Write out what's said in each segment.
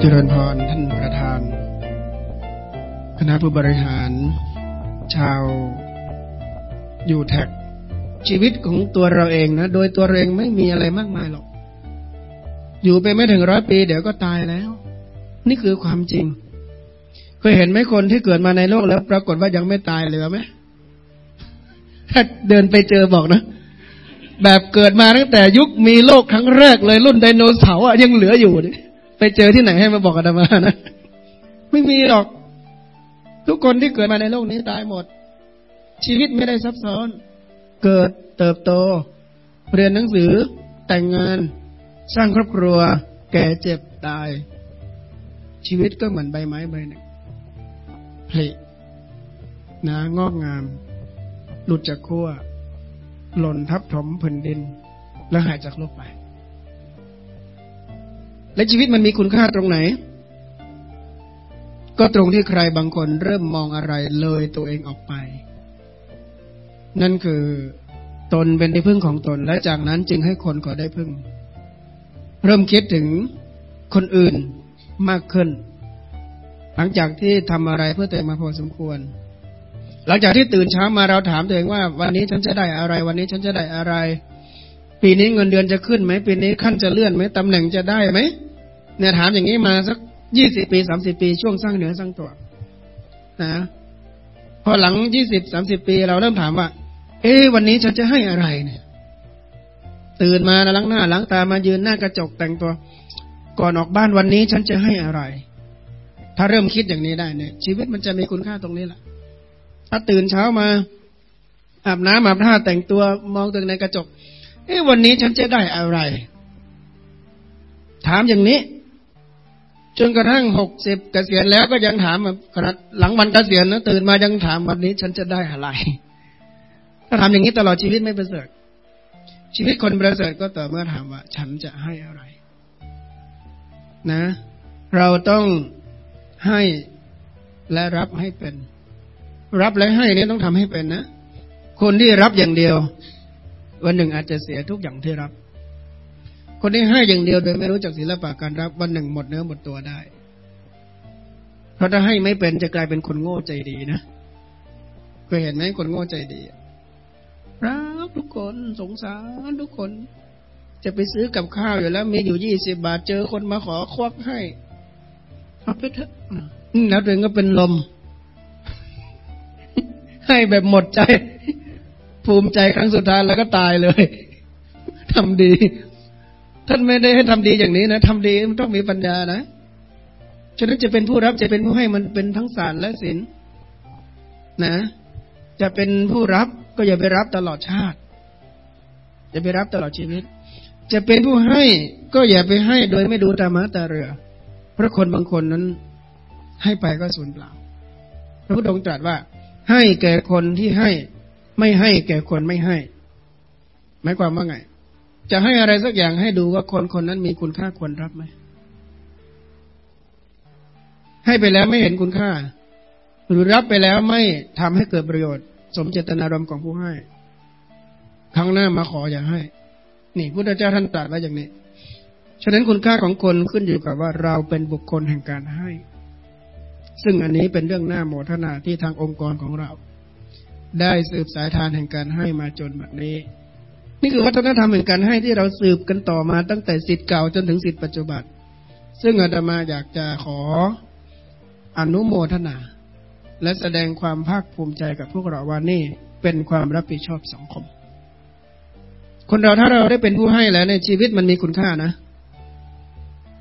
เจริญพรท่านประธาน คณะผู้บริหาร ชาวยูแท็กชีวิตของตัวเราเองนะ โดยตัวเราเองไม่มีอะไรมากมายหรอก อยู่ไปไม่ถึงร้อยปี เดี๋ยวก็ตายแล้ว นี่คือความจริง เคยเห็นไหมคนที่เกิดมาในโลกแล้ว ปรากฏว่ายังไม่ตายเหลือไหมถ้าเดินไปเจอบอกนะแบบเกิดมาตั้งแต่ยุคมีโลกครั้งแรกเลยรุ่นไดโนเสาร์อะยังเหลืออยู่เนี่ย ไปเจอที่ไหนให้มาบอกอาตมานะ ไม่มีหรอก ทุกคนที่เกิดมาในโลกนี้ตายหมด ชีวิตไม่ได้ซับซ้อน เกิดเติบโต เรียนหนังสือ แต่งงาน สร้างครอบครัว แก่เจ็บตาย ชีวิตก็เหมือนใบไม้ใบหนึ่งผลินะงอกงาม หลุดจากขั้วหล่นทับถมแผ่นดิน แล้วหายจากโลกไป และชีวิตมันมีคุณค่าตรงไหน ก็ตรงที่ใครบางคนเริ่มมองอะไรเลยตัวเองออกไป นั่นคือตนเป็นที่พึ่งของตน และจากนั้นจึงให้คนก็ได้พึ่ง เริ่มคิดถึงคนอื่นมากขึ้น หลังจากที่ทำอะไรเพื่อตัวเองมาพอสมควร หลังจากที่ตื่นเช้ามาเราถามตัวเองว่า วันนี้ฉันจะได้อะไร วันนี้ฉันจะได้อะไร ปีนี้เงินเดือนจะขึ้นไหมปีนี้ขั้นจะเลื่อนไหมตำแหน่งจะได้ไหม เนี่ยถามอย่างนี้มาสักยี่สิบปีสามสิบปี ช่วงสร้างเหนือสร้างตัว นะพอหลังยี่สิบสามสิบปีเราเริ่มถามว่า เอ๊วันนี้ฉันจะให้อะไรเนี่ย ตื่นมาล้างหน้าล้างตามายืนหน้ากระจกแต่งตัว ก่อนออกบ้านวันนี้ฉันจะให้อะไร ถ้าเริ่มคิดอย่างนี้ได้เนี่ย ชีวิตมันจะมีคุณค่าตรงนี้แหละถ้าตื่นเช้ามา อาบน้ำอาบท่าแต่งตัวมองตัวในกระจก เอ๊วันนี้ฉันจะได้อะไร ถามอย่างนี้ จนกระทั่งหกสิบเกษียณแล้วก็ยังถามขนาดหลังวันเกษียณนะตื่นมายังถามวันนี้ฉันจะได้อะไรถ้าทำอย่างนี้ตลอดชีวิตไม่ประเสริฐ ชีวิตคนประเสริฐก็ต่อเมื่อถามว่า ฉันจะให้อะไร นะ เราต้องให้และรับให้เป็น รับและให้นี่ต้องทำให้เป็นนะคนที่รับอย่างเดียว วันหนึ่งอาจจะเสียทุกอย่างที่รับ คนที่ให้อย่างเดียวโดยไม่รู้จักศิลปะการรับวันหนึ่งหมดเนื้อหมดตัวได้ เพราะถ้าให้ไม่เป็นจะกลายเป็นคนโง่ใจดีนะเคยเห็นไหมคนโง่ใจดีรักทุกคนสงสารทุกคน จะไปซื้อกับข้าวอยู่แล้ว มีอยู่ยี่สิบาทเจอคนมาขอควักให้เอาไปเถอะแล้วตัวเองก็เป็นลม ให้แบบหมดใจ ภูมิใจครั้งสุดท้ายแล้วก็ตายเลยทำดี ท่านไม่ได้ให้ทำดีอย่างนี้นะทำดีมันต้องมีปัญญานะฉะนั้นจะเป็นผู้รับจะเป็นผู้ให้มันเป็นทั้งศาสตร์และศิลนะ จะเป็นผู้รับก็อย่าไปรับตลอดชาติ อย่าไปรับตลอดชีวิต จะเป็นผู้ให้ก็อย่าไปให้โดยไม่ดูตามาตาเรือ เพราะคนบางคนนั้น ให้ไปก็สูญเปล่า พระพุทธองค์ตรัสว่า ให้แก่คนที่ให้ ไม่ให้แก่คนไม่ให้ หมายความว่าไง จะให้อะไรสักอย่างให้ดูว่าคนคนนั้นมีคุณค่าควรรับไหม ให้ไปแล้วไม่เห็นคุณค่า หรือรับไปแล้วไม่ทำให้เกิดประโยชน์ สมเจตนารมณ์ของผู้ให้ ครั้งหน้ามาขออย่าให้ นี่พุทธเจ้าท่านตรัสไว้อย่างนี้ ฉะนั้นคุณค่าของคนขึ้นอยู่กับว่าเราเป็นบุคคลแห่งการให้ ซึ่งอันนี้เป็นเรื่องหน้าโมทนาที่ทางองค์กรของเรา ได้สืบสายทานแห่งการให้มาจนแบบนี้ นี่คือวัฒนธรรมแห่งการให้ที่เราสืบกันต่อมาตั้งแต่สิทธิ์เก่าจนถึงสิทธิ์ปัจจุบัน ซึ่งอาตมาอยากจะขออนุโมทนา และแสดงความภาคภูมิใจกับพวกเราว่านี่เป็นความรับผิดชอบสังคม คนเราถ้าเราได้เป็นผู้ให้แล้วในชีวิตมันมีคุณค่านะ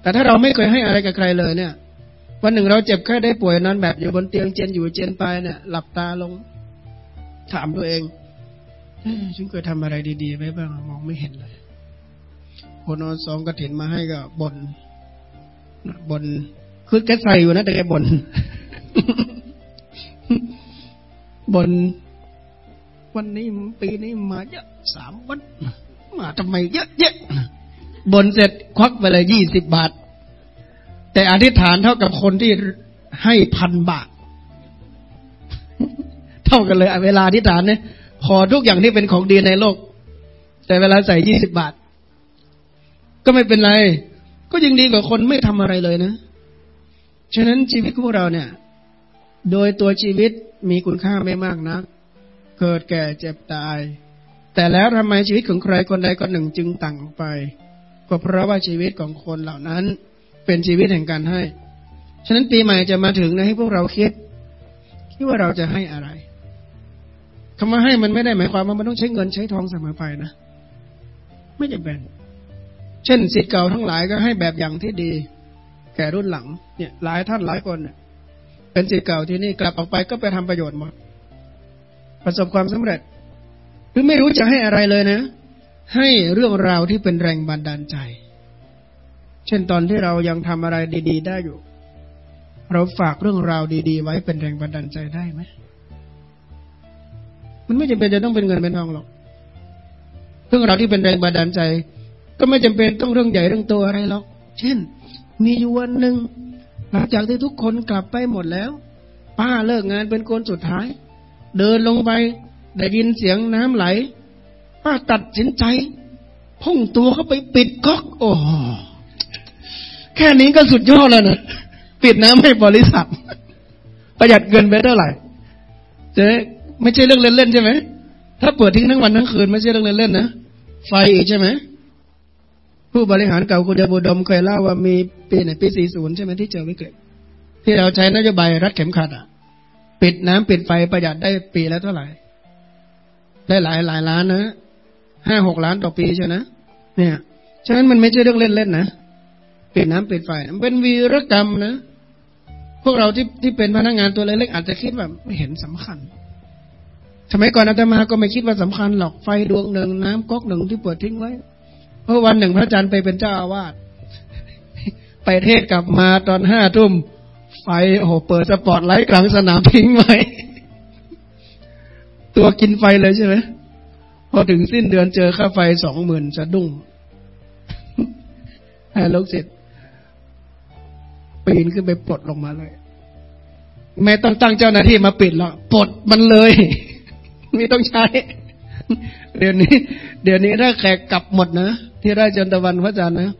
แต่ถ้าเราไม่เคยให้อะไรกับใครเลยเนี่ย วันหนึ่งเราเจ็บแค่ได้ป่วยนอนแบบอยู่บนเตียงเจนอยู่เจนไปเนี่ย หลับตาลง ถามตัวเอง ฉันเคยทำอะไรดีๆไว้บ้าง มองไม่เห็นเลยคนเอาซองกระถินมาให้ก็บนบนคือแกใส่อยู่นะ แต่แกบนบนวันนี้ปีนี้มาเยอะสามวัน มาทำไมเยอะเยอะบนเสร็จควักไปเลยยี่สิบบาท แต่อธิษฐานเท่ากับคนที่ให้พันบาท เท่ากันเลยเวลาอธิษฐานเนี่ย ขอทุกอย่างที่เป็นของดีในโลก แต่เวลาใส่ยี่สิบบาท ก็ไม่เป็นไร ก็ยังดีกว่าคนไม่ทำอะไรเลยนะ ฉะนั้นชีวิตของเราเนี่ย โดยตัวชีวิตมีคุณค่าไม่มากนัก เกิดแก่เจ็บตาย แต่แล้วทำไมชีวิตของใครคนใดคนหนึ่งจึงต่างไป ก็เพราะว่าชีวิตของคนเหล่านั้นเป็นชีวิตแห่งการให้ ฉะนั้นปีใหม่จะมาถึงนะให้พวกเราคิด คิดว่าเราจะให้อะไร คำว่าให้มันไม่ได้หมายความว่ามันต้องใช้เงินใช้ทองเสมอไปนะ ไม่จำเป็น เช่นสิทธิ์เก่าทั้งหลายก็ให้แบบอย่างที่ดี แก่รุ่นหลัง เนี่ย หลายท่านหลายคนเนี่ยเป็นสิทธิ์เก่าที่นี่กลับออกไปก็ไปทำประโยชน์หมดประสบความสำเร็จ หรือไม่รู้จะให้อะไรเลยนะ ให้เรื่องราวที่เป็นแรงบันดาลใจ เช่นตอนที่เรายังทำอะไรดี ๆ ได้อยู่ เราฝากเรื่องราวดี ๆ ไว้เป็นแรงบันดาลใจได้ไหม มันไม่จำเป็นจะต้องเป็นเงินเป็นทองหรอกเรื่องราวที่เป็นแรงบันดาลใจ ก็ไม่จำเป็นต้องเรื่องใหญ่เรื่องโตอะไรหรอก เช่น มีอยู่วันหนึ่งหลังจากที่ทุกคนกลับไปหมดแล้ว ป้าเลิกงานเป็นคนสุดท้าย เดินลงไปได้ยินเสียงน้ำไหล ป้าตัดสินใจ พุ่งตัวเข้าไปปิดก๊อก โอ้แค่นี้ก็สุดยอดแล้วนะปิดน้ำให้บริษัทประหยัดเงินไปเท่าไหร่เจ๊ ไม่ใช่เรื่องเล่นๆใช่ไหมถ้าเปิดทิ้งทั้งวันทั้งคืนไม่ใช่เรื่องเล่นๆนะไฟอีกใช่ไหมผู้บริหารเก่าคุณยาบุดมเคยเล่าว่ามีปีไหนปีสี่ศูนย์ใช่ไหมที่เจอวิกฤตที่เราใช้นโยบายรัดเข็มขัดอะ ปิดน้ำปิดไฟประหยัดได้ปีแล้วเท่าไหร่ ได้หลายหลายล้านนะห้าหกล้านต่อปีใช่ไหมเนี่ยฉะนั้นมันไม่ใช่เรื่องเล่นๆนะปิดน้ำปิดไฟมันเป็นวีรกรรมนะ พวกเราที่ที่เป็นพนักงานตัวเล็กๆอาจจะคิดว่าไม่เห็นสำคัญ สมัยก่อนอาตมาก็ไม่คิดว่าสำคัญหรอกไฟดวงหนึ่งน้ำก๊อกหนึ่งที่เปิดทิ้งไว้ เพราะวันหนึ่งพระอาจารย์ไปเป็นเจ้าอาวาสไปเทศกลับมาตอนห้าทุ่มไฟโอ้โหเปิดสปอตไลท์กลางสนามทิ้งไว้ตัวกินไฟเลยใช่ไหมพอถึงสิ้นเดือนเจอค่าไฟสองหมื่นจะดุ้งให้ลูกศิษย์ปีนขึ้นไปปลดลงมาเลยแม่ต้องตั้งเจ้าหน้าที่มาปิดหรอกปลดมันเลย ไม่ต้องใช้ เดี๋ยวนี้ เดี๋ยวนี้ถ้าแขกกลับหมดนะ ที่ไร่จันตะวันพระอาจารย์นะ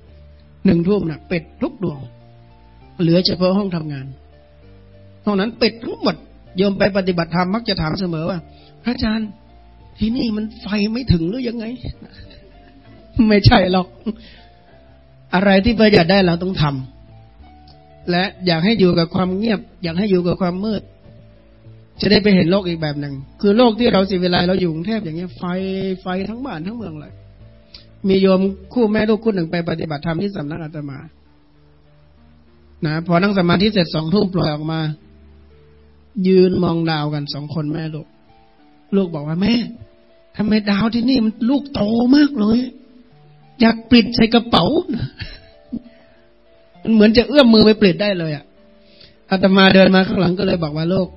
หนึ่งทุ่มนะปิดทุกดวง เหลือเฉพาะห้องทำงานห้องนั้นปิดทั้งหมดโยมไปปฏิบัติธรรมมักจะถามเสมอว่า พระอาจารย์ที่นี่มันไฟไม่ถึงหรือยังไง ไม่ใช่หรอก อะไรที่ประหยัดได้เราต้องทำและอยากให้อยู่กับความเงียบ อยากให้อยู่กับความมืด จะได้ไปเห็นโลกอีกแบบหนึ่งคือโลกที่เราสิเวลาเราอยู่กรุงเทพอย่างเงี้ยไฟไฟทั้งบ้านทั้งเมืองเลยมีโยมคู่แม่ลูกคู่หนึ่งไปปฏิบัติธรรมที่สำนักอาตมา นะพอนั่งสมาธิเสร็จสองทุ่มปล่อยออกมา ยืนมองดาวกันสองคนแม่ลูก ลูกบอกว่าแม่ทำไมดาวที่นี่มันลูกโตมากเลย อยากปิดใส่กระเป๋ามันเหมือนจะเอื้อมมือไปปิดได้เลยอะอาตมาเดินมาข้างหลังก็เลยบอกว่าโลก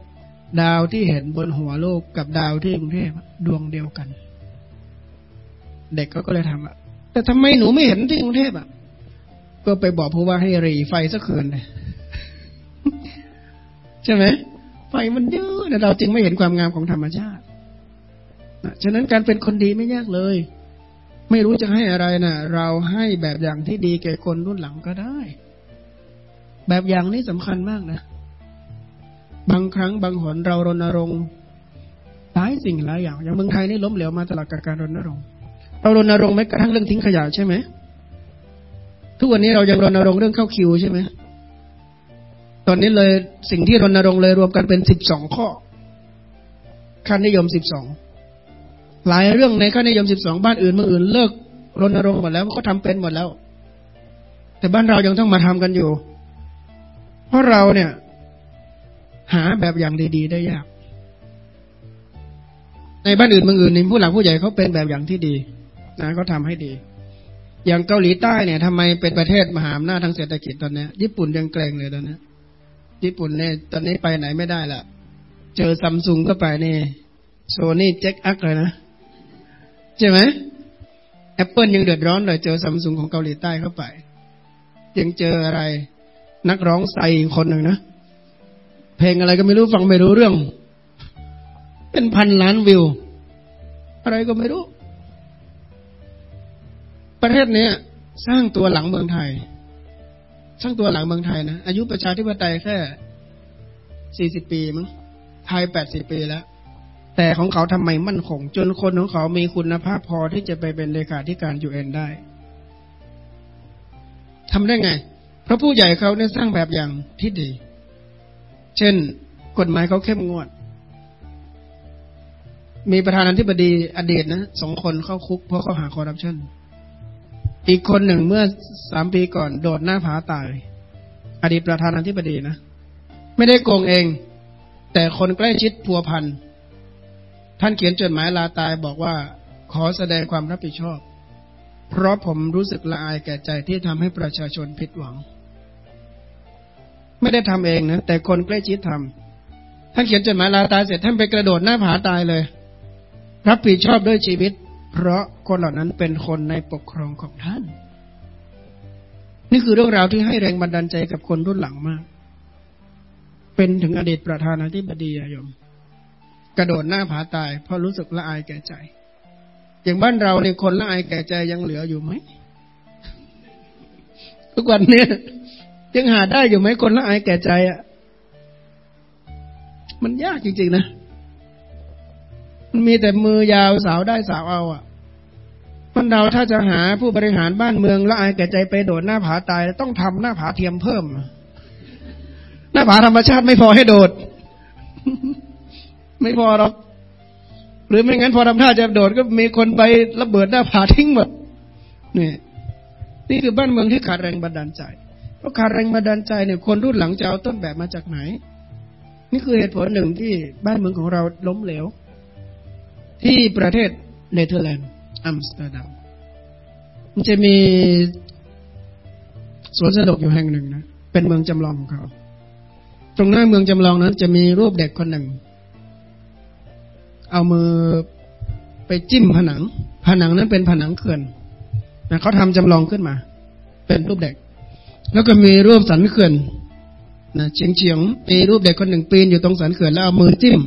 ดาวที่เห็นบนหัวโลกกับดาวที่กรุงเทพดวงเดียวกัน เด็กก็เลยทำอะแต่ทำไมหนูไม่เห็นที่กรุงเทพอะ ก็ไปบอกผู้ว่าให้รีไฟสักคืนเลยใช่ไหมไฟมันเยอะแต่เราจึงไม่เห็นความงามของธรรมชาติฉะนั้นการเป็นคนดีไม่ยากเลย ไม่รู้จะให้อะไรนะเราให้แบบอย่างที่ดีแก่คนรุ่นหลังก็ได้ แบบอย่างนี้สำคัญมากนะ บางครั้งบางหนเรารณรงค์หลายสิ่งหลายอย่าง อย่างเมืองไทยนี่ล้มเหลวมาตลอดกการรณรงค์เรารณรงค์แม้กระทั่งเรื่องทิ้งขยะใช่ไหมทุกวันนี้เรายังรณรงค์เรื่องเข้าคิวใช่ไหมตอนนี้เลยสิ่งที่รณรงค์เลยรวมกันเป็นสิบสองข้อค่านิยมสิบสองหลายเรื่องในค่านิยมสิบสองบ้านอื่นเมืองอื่นเลิกรณรงค์หมดแล้วเขาทาเป็นหมดแล้ว แต่บ้านเรายังต้องมาทำกันอยู่ เพราะเราเนี่ย หาแบบอย่างดีๆได้ยาก ในบ้านอื่นเมืองอื่นนี่ผู้หลักผู้ใหญ่เขาเป็นแบบอย่างที่ดีนะเขาทาให้ดี อย่างเกาหลีใต้เนี่ยทำไมเป็นประเทศมหาอำนาจทางเศรษฐกิจตอนนี้ญี่ปุ่นยังเกรงเลยตอนนี้ญี่ปุ่นเนี่ยตอนนี้ไปไหนไม่ได้ละเจอซัมซุงก็ไปนี่โซนี่เจ็คอักเลยนะใช่ไหมแอปเปิลยังเดือดร้อนเลยเจอซัมซุงของเกาหลีใต้เข้าไป ยังเจออะไร นักร้องไซคนหนึ่งนะ เพลงอะไรก็ไม่รู้ฟังไม่รู้เรื่อง เป็นพันล้านวิว อะไรก็ไม่รู้ ประเทศนี้สร้างตัวหลังเมืองไทยช่างตัวหลังเมืองไทยนะ อายุประชาธิปไตยแค่สี่สิบปีมั้งไทยแปดสิบปีแล้ว แต่ของเขาทำไมมั่นคง จนคนของเขามีคุณภาพพอที่จะไปเป็นเลขาธิการยูเอ็นได้ทำได้ไง เพราะผู้ใหญ่เขาได้สร้างแบบอย่างที่ดี เช่น กฎหมายเขาเข้มงวด มีประธานาธิบดีอดีตนะสองคนเข้าคุกเพราะเขาหาคอร์รัปชันอีกคนหนึ่งเมื่อสามปีก่อน โดดหน้าผาตาย อดีตประธานาธิบดีนะ ไม่ได้โกงเอง แต่คนใกล้ชิดพัวพัน ท่านเขียนจดหมายลาตายบอกว่าขอแสดงความรับผิดชอบ เพราะผมรู้สึกละอายแก่ใจที่ทำให้ประชาชนผิดหวัง ไม่ได้ทำเองนะแต่คนใกล้ชิดทำท่านเขียนจดหมายลาตายเสร็จท่านไปกระโดดหน้าผาตายเลย รับผิดชอบด้วยชีวิต เพราะคนเหล่านั้นเป็นคนในปกครองของท่าน นี่คือเรื่องราวที่ให้แรงบันดาลใจกับคนรุ่นหลังมาก เป็นถึงอดีตประธานาธิบดีอะยม กระโดดหน้าผาตายเพราะรู้สึกละอายแก่ใจ อย่างบ้านเราในคนละอายแก่ใจยังเหลืออยู่ไหมทุกวันเนี้ย ยังหาได้อยู่ไหมคนละอายแก่ใจอะมันยากจริงๆนะ มันมีแต่มือยาวสาวได้สาวเอาอะคนเราถ้าจะหาผู้บริหารบ้านเมืองละอายแก่ใจไปโดดหน้าผาตายต้องทำหน้าผาเทียมเพิ่ม หน้าผาธรรมชาติไม่พอให้โดด ไม่พอหรอกหรือไม่งั้นพอทำท่าจะโดดก็มีคนไประเบิดหน้าผาทิ้งหมดนี่นี่คือบ้านเมืองที่ขาดแรงบันดาลใจ เพราะขาดแรงบันดาลใจเนี่ยคนรุ่นหลังจะเอาต้นแบบมาจากไหน นี่คือเหตุผลหนึ่งที่บ้านเมืองของเราล้มเหลว ที่ประเทศเนเธอร์แลนด์อัมสเตอร์ดัมมันจะมีสวนสนุกอยู่แห่งหนึ่งนะเป็นเมืองจำลองของเขา ตรงหน้าเมืองจำลองนั้น จะมีรูปเด็กคนหนึ่ง เอามือไปจิ้มผนัง ผนังนั้นเป็นผนังเขื่อนนะเขาทำจำลองขึ้นมา เป็นรูปเด็ก แล้วก็มีรูปสันเขื่อนนะเฉียงเฉียงมีรูปเด็กคนหนึ่งปีนอยู่ตรงสันเขื่อนแล้วเอามือจิ้ม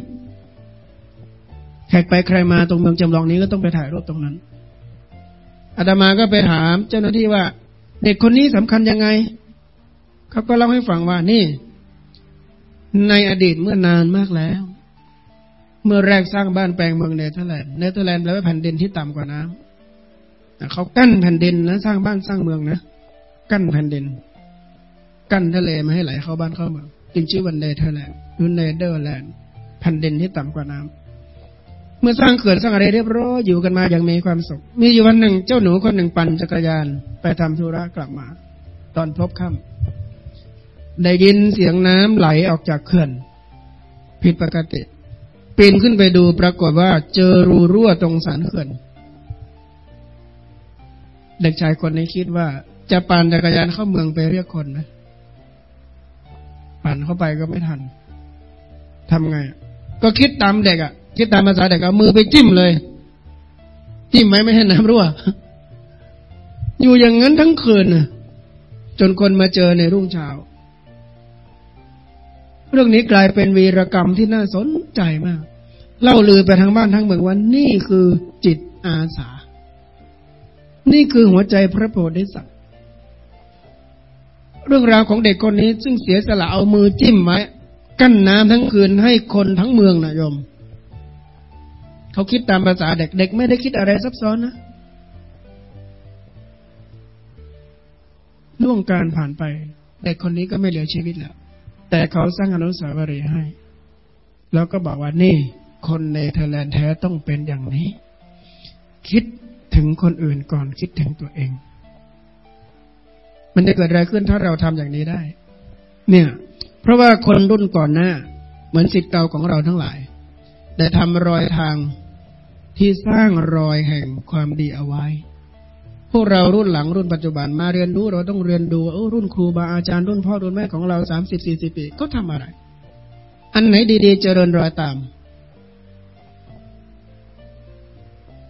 แขกไปใครมาตรงเมืองจำลองนี้ก็ต้องไปถ่ายรูปตรงนั้นอาตมาก็ไปถามเจ้าหน้าที่ว่า เด็กคนนี้สำคัญยังไงเขาก็เล่าให้ฟังว่านี่ ในอดีตเมื่อนานมากแล้ว เมื่อแรกสร้างบ้านแปลงเมืองเนเธอร์แลนด์เนเธอร์แลนด์แปลว่าแผ่นดินที่ต่ำกว่าน้ำเขากั้นแผ่นดินนะสร้างบ้านสร้างเมืองนะ กั้นแผ่นดิน กั้นทะเลไม่ให้ไหลเข้าบ้านเข้าเมืองจึงชื่อว่าเนเธอร์แลนด์หรือเนเธอร์แลนด์แผ่นดินที่ต่ำกว่าน้ำเมื่อสร้างเขื่อนสร้างอะไรเรียบร้อยอยู่กันมาอย่างมีความสุข มีอยู่วันหนึ่งเจ้าหนูคนหนึ่งปั่นจักรยาน ไปทำธุระกลับมา ตอนพบค่ำได้ยินเสียงน้ำไหลออกจากเขื่อน ผิดปกติปีนขึ้นไปดูปรากฏว่าเจอรูรั่วตรงสันเขื่อน เด็กชายคนนี้คิดว่า จะปั่นจักรยานเข้าเมืองไปเรียกคนนะปั่นเข้าไปก็ไม่ทันทำไง ก็คิดตามเด็กอะ่ะ คิดตามภาษาเด็กเอามือไปจิ้มเลย จิ้มไหมไม่ให้น้ำรั่ว อยู่อย่างนั้นทั้งคืนนะจนคนมาเจอในรุ่งเช้า เรื่องนี้กลายเป็นวีรกรรมที่น่าสนใจมาก เล่าลือไปทั้งบ้านทั้งเมืองว่านี่คือจิตอาสา นี่คือหัวใจพระโพธิสัตว์ เรื่องราวของเด็กคนนี้ ซึ่งเสียสละเอามือจิ้มไว้กั้นน้ำทั้งคืนให้คนทั้งเมืองนะโยม เขาคิดตามภาษาเด็กเด็กไม่ได้คิดอะไรซับซ้อนนะล่วงการผ่านไป เด็กคนนี้ก็ไม่เหลือชีวิตแล้ว แต่เขาสร้างอนุสาวรีย์ให้ แล้วก็บอกว่านี่ คนในเธอร์แลนด์แท้ต้องเป็นอย่างนี้ คิดถึงคนอื่นก่อนคิดถึงตัวเอง มันจะเกิดอะไรขึ้นถ้าเราทำอย่างนี้ได้ เนี่ย เพราะว่าคนรุ่นก่อนหน้า เหมือนสิทธิ์เก่าของเราทั้งหลาย ได้ทำรอยทางที่สร้างรอยแห่งความดีเอาไว้ พวกเรารุ่นหลังรุ่นปัจจุบันมาเรียนรู้เราต้องเรียนดูเออรุ่นครูบาอาจารย์รุ่นพ่อรุ่นแม่ของเราสามสิบสี่สิบปีเขาทาอะไร อันไหนดีๆ เจริญรอยตาม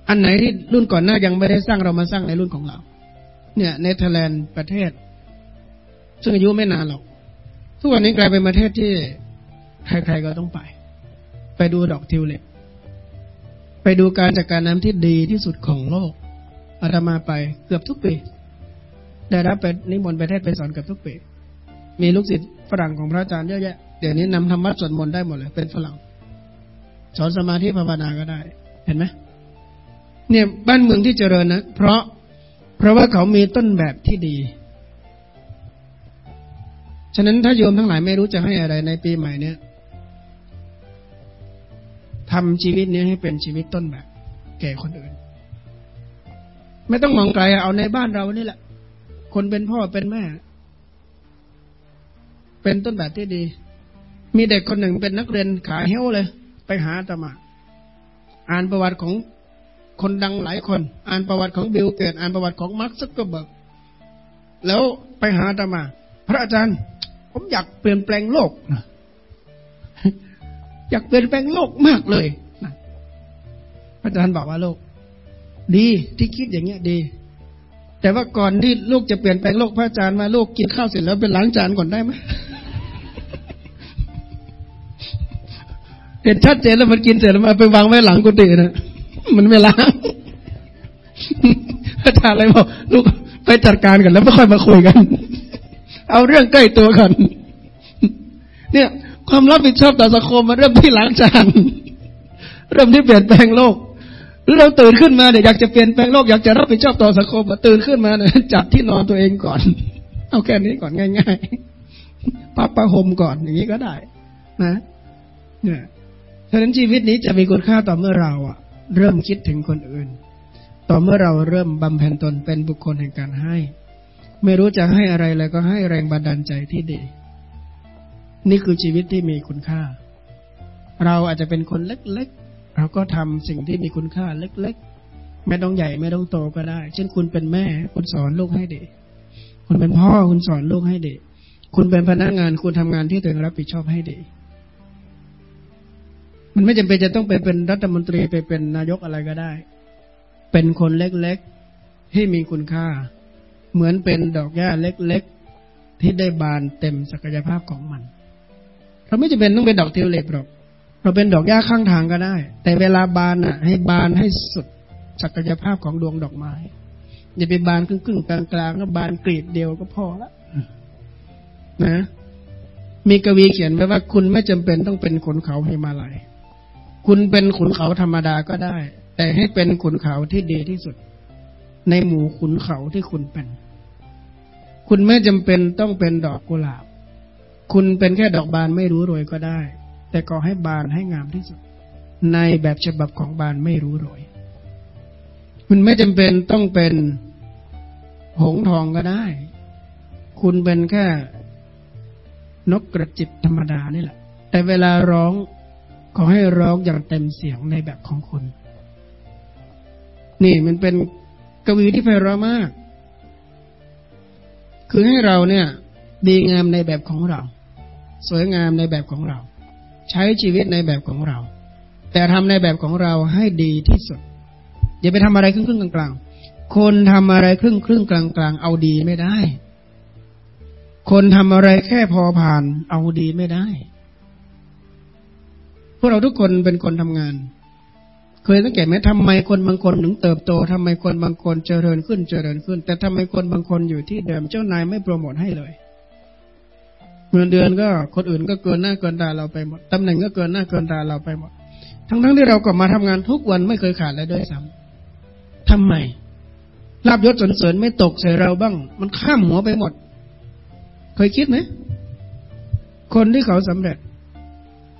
อันไหนที่รุ่นก่อนหน้ายังไม่ได้สร้างเรามาสร้างในรุ่นของเรา เนี่ยเนเธอร์แลนด์ประเทศ ซึ่งอายุไม่นานหรอก ทุกวันนี้กลายเป็นประเทศที่ใครๆก็ต้องไป ไปดูดอกทิวลิปไปดูการจัดกการน้ำที่ดีที่สุดของโลกอาตมาไปเกือบทุกปี ได้รับไปนิมนต์ไปเทศไปสอนเกือบทุกปี มีลูกศิษย์ฝรั่งของพระอาจารย์เยอะแยะ เดี๋ยวนี้นำธรรมะสวดมนต์ได้หมดเลย เป็นฝรั่ง สอนสมาธิภาวนาก็ได้ เห็นไหมเนี่ยบ้านเมืองที่เจริญนะ เพราะ เพราะว่าเขามีต้นแบบที่ดี ฉะนั้นถ้าโยมทั้งหลายไม่รู้จะให้อะไรในปีใหม่เนี่ยทำชีวิตนี้ให้เป็นชีวิตต้นแบบ แก่คนอื่น ไม่ต้องมองไกลเอาในบ้านเรานี่แหละ คนเป็นพ่อเป็นแม่ เป็นต้นแบบที่ดี มีเด็กคนหนึ่งเป็นนักเรียนขาเหี้ยวเลย ไปหาตมา อ่านประวัติของ คนดังหลายคน อ่านประวัติของบิลเกตส์อ่านประวัติของมาร์คซักเกอร์เบิร์กแล้วไปหาอาตมา พระอาจารย์ ผมอยากเปลี่ยนแปลงโลกอยากเปลี่ยนแปลงโลกมากเลยพระอาจารย์บอกว่าลูก ดีที่คิดอย่างเงี้ยดี แต่ว่าก่อนที่ลูกจะเปลี่ยนแปลงโลกพระอาจารย์ว่าลูกกินข้าวเสร็จแล้วไปล้างจานก่อนได้ไหมเห็นชัดเจนแล้วมันกินเสร็จแล้วมาไปวางไว้หลังกุฏินะ มันไม่ล้างอาจารย์อะไรบอกลูกไปจัดการกันแล้วไม่ค่อยมาคุยกัน เอาเรื่องใกล้ตัวกันเนี่ย ความรับผิดชอบต่อสังคมมาเริ่มที่ล้างจานเริ่มที่เปลี่ยนแปลงโลก หรือเราตื่นขึ้นมาเนี่ยอยากจะเปลี่ยนแปลงโลกอยากจะรับผิดชอบต่อสังคมมาตื่นขึ้นมาเนี่ยจับที่นอนตัวเองก่อน เอาแค่นี้ก่อนง่ายๆปับประหมก่อนอย่างนี้ก็ได้ นะ เนี่ยฉะนั้นชีวิตนี้จะมีคุณค่าต่อเมื่อเราอะ เริ่มคิดถึงคนอื่น ต่อเมื่อเราเริ่มบำเพ็ญตนเป็นบุคคลแห่งการให้ ไม่รู้จะให้อะไรเลยก็ให้แรงบันดาลใจที่ดี นี่คือชีวิตที่มีคุณค่า เราอาจจะเป็นคนเล็กๆ เราก็ทำสิ่งที่มีคุณค่าเล็ก ๆ ไม่ต้องใหญ่ไม่ต้องโตก็ได้ เช่นคุณเป็นแม่ คุณสอนลูกให้ดี คุณเป็นพ่อคุณสอนลูกให้ดี คุณเป็นพนักงานคุณทำงานที่ตัวเองรับผิดชอบให้ดี มันไม่จำเป็นจะต้องไปเป็นรัฐมนตรีไปเป็นนายกอะไรก็ได้ เป็นคนเล็กๆที่มีคุณค่า เหมือนเป็นดอกหญ้าเล็กๆ ที่ได้บานเต็มศักยภาพของมัน เราไม่จำเป็นต้องเป็นดอกทิวลิปหรอก เราเป็นดอกหญ้าข้างทางก็ได้ แต่เวลาบานอะ ให้บานให้สุดศักยภาพของดวงดอกไม้อย่าไปบานครึ่งๆกลางๆก็บานกรีดเดียวก็พอละนะ มีกวีเขียนไว้ว่าคุณไม่จำเป็นต้องเป็นขนเขาให้มาลาย คุณเป็นขุนเขาธรรมดาก็ได้ แต่ให้เป็นขุนเขาที่ดีที่สุด ในหมู่ขุนเขาที่คุณเป็น คุณไม่จำเป็นต้องเป็นดอกกุหลาบ คุณเป็นแค่ดอกบานไม่รู้รวยก็ได้ แต่ก็ให้บานให้งามที่สุด ในแบบฉบับของบานไม่รู้รวยคุณไม่จำเป็นต้องเป็นหงทองก็ได้ คุณเป็นแค่นกกระจิบธรรมดานี่แหละ แต่เวลาร้อง ขอให้ร้องอย่างเต็มเสียงในแบบของคุณ นี่มันเป็นกวีที่ไพเราะมาก คือให้เราเนี่ย ดีงามในแบบของเรา สวยงามในแบบของเรา ใช้ชีวิตในแบบของเรา แต่ทำในแบบของเราให้ดีที่สุด อย่าไปทำอะไรครึ่งครึ่งกลางๆ คนทำอะไรครึ่งครึ่งกลางกลางเอาดีไม่ได้ คนทำอะไรแค่พอผ่าน เอาดีไม่ได้ วกเราทุกคนเป็นคนทำงาน เคยสังเกตไหมทำไมคนบางคนถึงเติบโตทำไมคนบางคนเจริญขึ้นเจริญขึ้น แต่ทำไมคนบางคนอยู่ที่เดิมเจ้านายไม่โปรโมทให้เลยเงินเดือนก็คนอื่นก็เกินหน้าเกินตาเราไปหมดตำแหน่งก็เกินหน้าเกินตาเราไปหมด ทั้งทั้งที่เราก็มาทำงานทุกวันไม่เคยขาดเลยด้วยซ้ำทำไมลาบยศสนเสริญไม่ตกใส่เราบ้าง มันข้ามหัวไปหมด เคยคิดไหมคนที่เขาสำเร็จ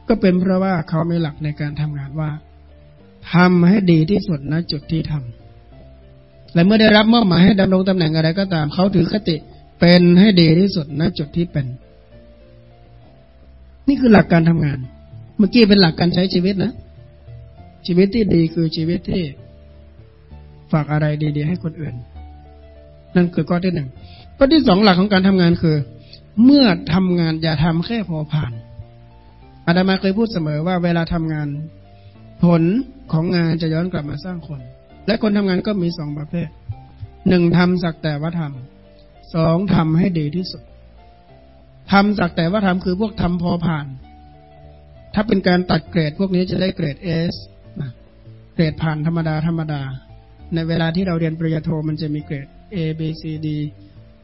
ก็เป็นเพราะว่าเขามีหลักในการทำงานว่าทำให้ดีที่สุดณจุดที่ทำและเมื่อได้รับมอบหมายให้ดำรงตำแหน่งอะไรก็ตาม เขาถือคติเป็นให้ดีที่สุดณจุดที่เป็น นี่คือหลักการทำงาน เมื่อกี้เป็นหลักการใช้ชีวิตนะ ชีวิตที่ดีคือชีวิตที่ฝากอะไรดีๆให้คนอื่น นั่นคือข้อที่หนึ่งข้อที่สองหลักของการทำงานคือ เมื่อทำงานอย่าทำแค่พอผ่าน อาดามาเคยพูดเสมอว่าเวลาทำงาน ผลของงานจะย้อนกลับมาสร้างคน และคนทำงานก็มีสองประเภทหนึ่งทำสักแต่ว่าทำสองทำให้ดีที่สุดทำสักแต่ว่าทำคือพวกทำพอผ่าน ถ้าเป็นการตัดเกรดพวกนี้จะได้เกรดเอสเกรดผ่านธรรมดาธรรมดา ในเวลาที่เราเรียนปริญญาโทมันจะมีเกรด A B C D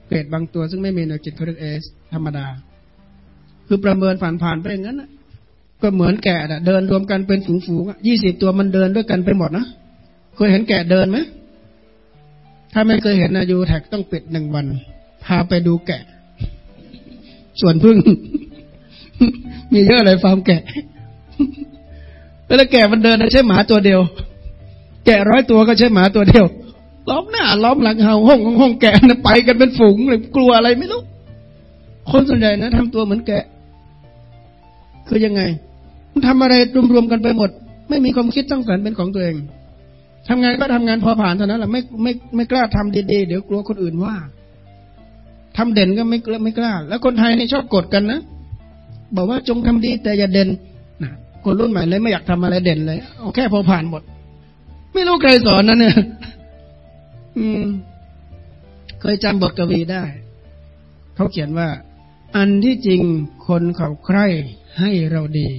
เกรดบางตัวซึ่งไม่มีในจิตเขาเรียกเอสธรรมดา คือประเมินผ่านๆไปอย่างนั้นนะ ก็เหมือนแกะเดินรวมกันเป็นฝูงๆยี่สิบตัวมันเดินด้วยกันไปหมดนะเคยเห็นแกะเดินไหมถ้าไม่เคยเห็นนะยูแท็กต้องปิดหนึ่งวัน พาไปดูแกะ ส่วนพึ่ง มีเยอะเลยฟาร์มแกะแล้วแกะมันเดินนะใช่หมาตัวเดียว แกะร้อยตัวก็ใช่หมาตัวเดียว ล้อมหน้า ล้อมหลังเห่าห้องห้องแกะนะไปกันเป็นฝูงเลยกลัวอะไรไม่รู้ คนส่วนใหญ่นะทำตัวเหมือนแกะ คือยังไง ทำอะไรรวมๆกันไปหมด ไม่มีความคิดสร้างสรรค์เป็นของตัวเองทำงานก็ทำงานพอผ่านเท่านั้นแหละไม่ไม่ไม่กล้าทำดีๆเดี๋ยวกลัวคนอื่นว่าทำเด่นก็ไม่ไม่กล้า แล้วคนไทยนี่ชอบกดกันนะบอกว่าจงทำดีแต่อย่าเด่นนะคนรุ่นใหม่เลยไม่อยากทำอะไรเด่นเลยเอาแค่พอผ่านหมด ไม่รู้ใครสอนนั่นเนี่ยอืม เคยจำบทกวีได้ เขาเขียนว่า อันที่จริงคนเขาใคร่ให้เราดี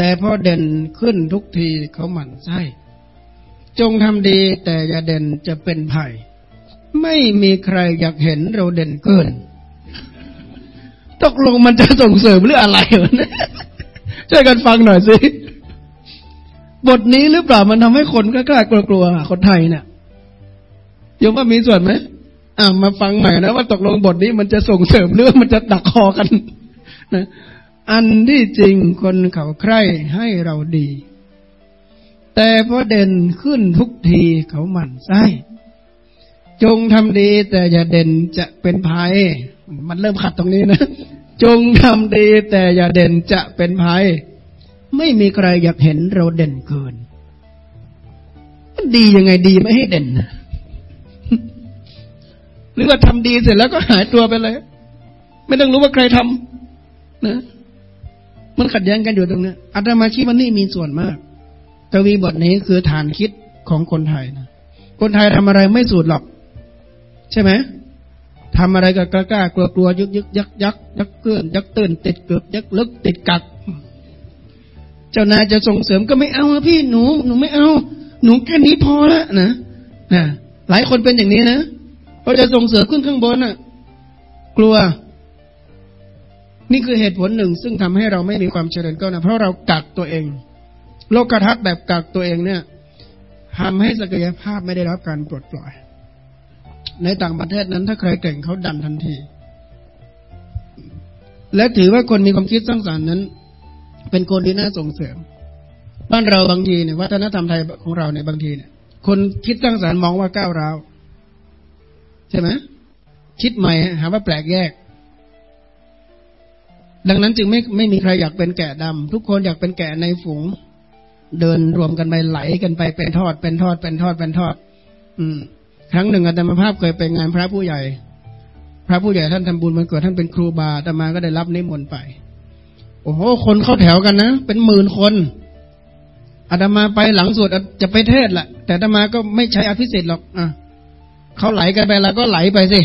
แต่พอเด่นขึ้นทุกทีเขาหมั่นไส้ จงทำดีแต่อย่าเด่นจะเป็นไผ่ไม่มีใครอยากเห็นเราเด่นเกิน ตกลงมันจะส่งเสริมหรืออะไรช่วยกันฟังหน่อยสิ บทนี้หรือเปล่ามันทำให้คนกล้ากลัวกลัวคนไทยเนี่ยยมว่ามีส่วนไหมอ่ามาฟังใหม่นะว่าตกลงบทนี้มันจะส่งเสริมหรือมันจะดักคอกันนะ อันที่จริงคนเขาใคร่ให้เราดี แต่พอเด่นขึ้นทุกทีเขาหมั่นไส้จงทำดีแต่อย่าเด่นจะเป็นภัย มันเริ่มขัดตรงนี้นะ จงทำดีแต่อย่าเด่นจะเป็นภัย ไม่มีใครอยากเห็นเราเด่นเกิน มันดียังไงดีไม่ให้เด่นหรือว่าทำดีเสร็จแล้วก็หายตัวไปเลย ไม่ต้องรู้ว่าใครทำนะ มันขัดแย้งกันอยู่ตรงนี้อาตมาชีวันนี้มีส่วนมากกวีบทนี้คือฐานคิดของคนไทยนะคนไทยทำอะไรไม่สูดหรอก ใช่ไหมทำอะไรก็กล้ากลัวกลัวยึกยึกยักยักยักเกื้อนยักตื่นติดเกือบยักลึกติดกัก เจ้านายจะส่งเสริมก็ไม่เอาพี่หนู หนูไม่เอา หนูแค่นี้พอละนะนะหลายคนเป็นอย่างนี้นะเราจะส่งเสริมขึ้นข้างบนน่ะ กลัว นี่คือเหตุผลหนึ่ง ซึ่งทำให้เราไม่มีความเจริญก้าวหน้าเพราะเรากักตัวเอง โลกทัศน์แบบกักตัวเองเนี่ยทำให้ศักยภาพไม่ได้รับการปลดปล่อย ในต่างประเทศนั้นถ้าใครเก่งเขาดันทันที และถือว่าคนมีความคิดสร้างสรรค์นั้น เป็นคนที่น่าส่งเสริม บ้านเราบางทีเนี่ยวัฒนธรรมไทยของเราเนี่ยบางทีเนี่ย คนคิดสร้างสรรค์มองว่าก้าวร้าวใช่ไหมคิดใหม่หาว่าแปลกแยก ดังนั้นจึงไม่ไม่มีใครอยากเป็นแกะดำทุกคนอยากเป็นแกะในฝูง เดินรวมกันไปไหลกันไปเป็นทอด เป็นทอด เป็นทอดเป็นทอด อืม ครั้งหนึ่งอาตมาภาพเคยไปงานพระผู้ใหญ่ พระผู้ใหญ่ท่านทำบุญมันเกิดท่านเป็นครูบาอาตมาก็ได้รับนิมนต์ไป โอ้โห คนเข้าแถวกันนะ เป็นหมื่นคนอาตมาไปหลังสวดจะไปเทศแหละแต่อาตมาก็ไม่ใช้อภิสิทธิ์หรอกอะเขาไหลกันไปเราก็ไหลไปสิ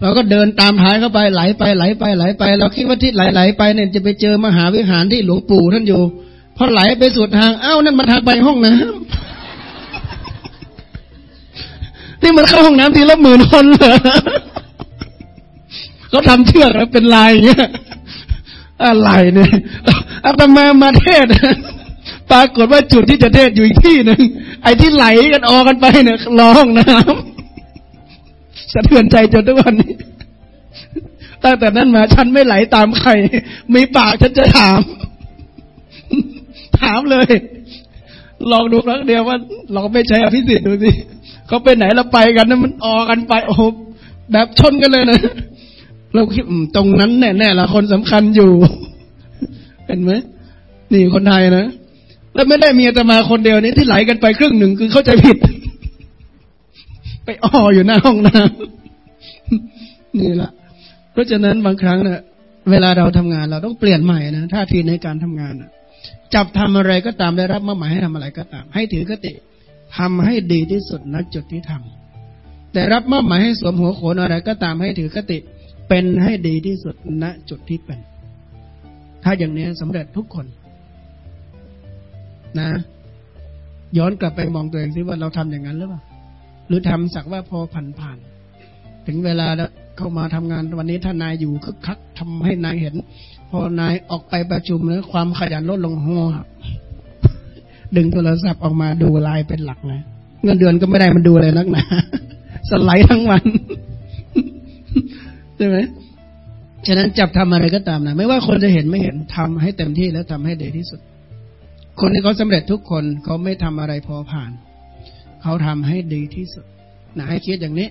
เราก็เดินตามท้ายเข้าไปไหลไปไหลไปไหลไป เราคิดว่าที่ไหลไหลไปเนี่ยจะไปเจอมหาวิหารที่หลวงปู่ท่านอยู่พอไหลไปสุดทางเอ้านั่นมันทางไปห้องน้ำนี่มันเข้าห้องน้ำทีละหมื่นคนเหรอเขาทำเชือกแล้วเป็นลายอย่างเงี้ยอะไรเนี่ยอาตมามาเทศปรากฏว่าจุดที่จะเทศอยู่อีกที่หนึ่งไอ้ที่ไหลกันออกันไปเนี่ยรอห้องน้ำ สะเทือนใจจนทุกวันนี้ ตั้งแต่นั้นมา ฉันไม่ไหลตามใคร มีปากฉันจะถาม ถามเลย ลองดูครั้งเดียวว่าเราไม่ใช้อภิสิทธิ์ดูสิเขาไปไหนเราไปกันนะมันออกกันไปโอ้โหแบบชนกันเลยนะเราคิดตรงนั้นแน่ๆละคนสำคัญอยู่ เห็นไหมนี่คนไทยนะแล้วไม่ได้มีอาตมาคนเดียวนี้ที่ไหลกันไปครึ่งหนึ่งคือเข้าใจผิด ไปอ้ออยู่หน้าห้องน้ำนี่แหละเพราะฉะนั้นบางครั้งเนะ่ะ เวลาเราทำงาน เราต้องเปลี่ยนใหม่นะท่าทีในการทำงานนะจับทำอะไรก็ตามได้รับมอบหมายให้ทำอะไรก็ตาม ให้ถือกติทำให้ดีที่สุดณจุดที่ทำแต่รับมอบหมายให้สวมหัวโขนอะไรก็ตามให้ถือกติเป็นให้ดีที่สุดณจุดที่เป็น ถ้าอย่างนี้สำเร็จทุกคน นะ ย้อนกลับไปมองตัวเองซิว่าเราทำอย่างนั้นหรือเปล่า หรือทำสักว่าพอผ่านผ่านถึงเวลาแล้วเข้ามาทำงานวันนี้ถ้านนายอยู่คึกคักทำให้นายเห็น พอนายออกไปประชุมแล้วความขยันลดลงหัวดึงโทรศัพท์ออกมาดูไลน์เป็นหลักนะเงินเดือนก็ไม่ได้มันดูเลยนักหนาสไลด์ทั้งวันใช่ไหมฉะนั้นจับทำอะไรก็ตามนะไม่ว่าคนจะเห็นไม่เห็นทำให้เต็มที่แล้วทำให้เดีที่สุด คนที่เขาสำเร็จทุกคนเขาไม่ทำอะไรพอผ่าน เขาทำให้ดีที่สุดนะให้คิดอย่างนี้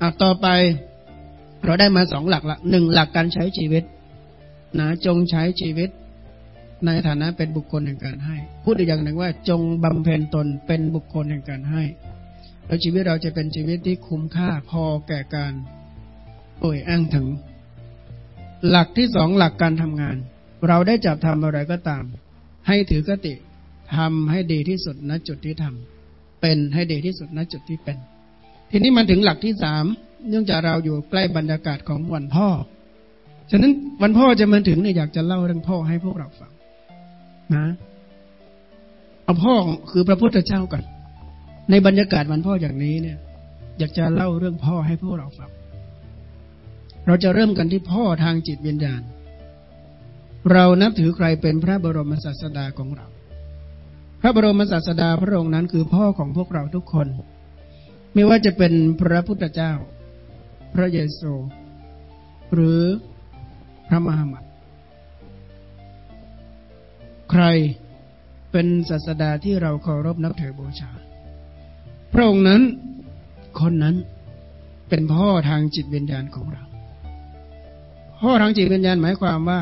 อะต่อไปเราได้มาสองหลักละหนึ่งหลักการใช้ชีวิตนะจงใช้ชีวิต ในฐานะเป็นบุคคลแห่งการให้ พูดอีกอย่างหนึ่งว่า จงบำเพ็ญตนเป็นบุคคลแห่งการให้ แล้วชีวิตเราจะเป็นชีวิตที่คุ้มค่าพอแก่การป่วยอ้างถึง หลักที่สองหลักการทำงาน เราได้จับทำอะไรก็ตาม ให้ถือกติทำให้ดีที่สุดณจุดที่ทำ เป็นให้ดีที่สุดณจุดที่เป็น ทีนี้มันถึงหลักที่สามเนื่องจากเราอยู่ใกล้บรรยากาศของวันพ่อ ฉะนั้นวันพ่อจะมาถึงเนี่ยอยากจะเล่าเรื่องพ่อให้พวกเราฟังนะเอาพ่อคือพระพุทธเจ้าก่อนในบรรยากาศวันพ่ออย่างนี้เนี่ย อยากจะเล่าเรื่องพ่อให้พวกเราฟังเราจะเริ่มกันที่พ่อทางจิตวิญญาณ เรานับถือใครเป็นพระบรมศาสดาของเรา พระบรมศาสดาพระองค์นั้นคือพ่อของพวกเราทุกคน ไม่ว่าจะเป็นพระพุทธเจ้า พระเยซู หรือพระมหามัดใครเป็นศาสดาที่เราเคารพนับถือบูชา พระองค์นั้นคนนั้นเป็นพ่อทางจิตวิญญาณของเรา พ่อทางจิตวิญญาณหมายความว่า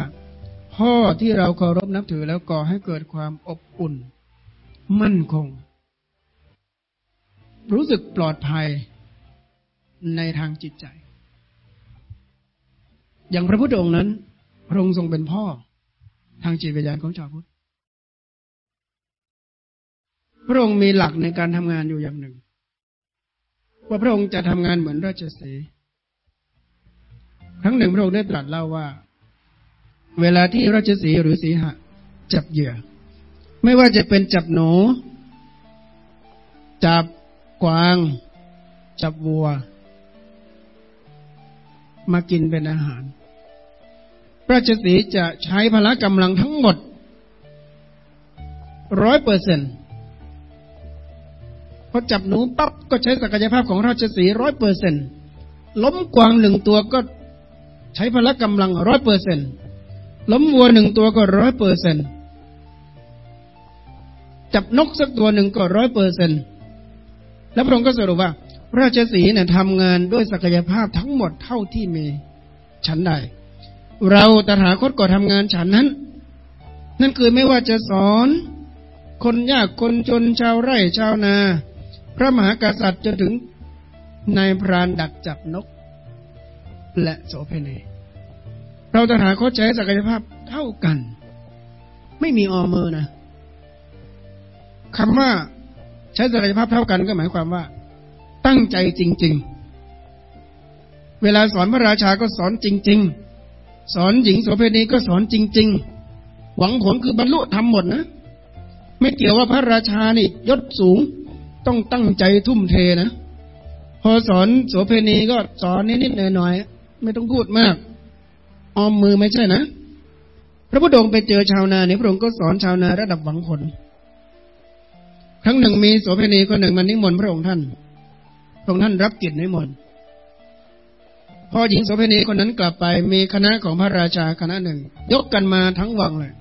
พ่อที่เราเคารพนับถือแล้วก่อให้เกิดความอบอุ่น มั่นคง รู้สึกปลอดภัยในทางจิตใจ อย่างพระพุทธองค์นั้น พระองค์ทรงเป็นพ่อ ทางจิตวิญญาณของชาวพุทธ พระองค์มีหลักในการทำงานอยู่อย่างหนึ่ง ว่าพระองค์จะทำงานเหมือนราชสีครั้งหนึ่งพระองค์ได้ตรัสเล่าว่า เวลาที่ราชสีหรือสีหะจับเหยื่อ ไม่ว่าจะเป็นจับหนู จับกวาง จับวัว มากินเป็นอาหาร พราชสีจะใช้พละกำลังทั้งหมดร้อยเปอร์เซ็นต์พอจับหนูปั๊บก็ใช้ศักยภาพของราชสีร้อยเปอร์เซ็นล้มกวางหนึ่งตัวก็ใช้พละกำลังร้อยเปอร์เซ็นล้มวัวหนึ่งตัวก็ร้อยเปอร์เซ็น จับนกสักตัวหนึ่งก็ร้อยเปอร์เซ็นแล้วพระองค์ก็สรุปว่า ราชสีเนี่ยทำงานด้วยศักยภาพทั้งหมดเท่าที่มีฉันใด เราตถาคตก็ทำงานฉันนั้น นั่นคือไม่ว่าจะสอน คนยากคนจนชาวไร่ชาวนา พระมหากษัตริย์จะถึงนายพรานดักจับนก และโสเพณีเราตถาคตใช้ศักยภาพเท่ากัน ไม่มีออมือนะ คำว่าใช้ศักยภาพเท่ากันก็หมายความว่า ตั้งใจจริง ๆ เวลาสอนพระราชาก็สอนจริง ๆ สอนหญิงโสเพณีก็สอนจริง ๆ หวังผลคือบรรลุทำหมดนะไม่เกี่ยวว่าพระราชานี่ยศสูงต้องตั้งใจทุ่มเทนะ พอสอนโสเพณีก็สอนนิดๆหน่อยๆไม่ต้องพูดมากออมมือไม่ใช่นะ พระพุทธองค์ไปเจอชาวนาเนี่ยพระองค์ก็สอนชาวนาระดับหวังผล ครั้งหนึ่งมีโสเพณีคนหนึ่งมานิมนต์พระองค์ท่าน พระองค์ท่านรับกิจนิมนต์ พอหญิงโสเพณีคนนั้นกลับไป มีคณะของพระราชาคณะหนึ่ง ยกกันมาทั้งวังเลย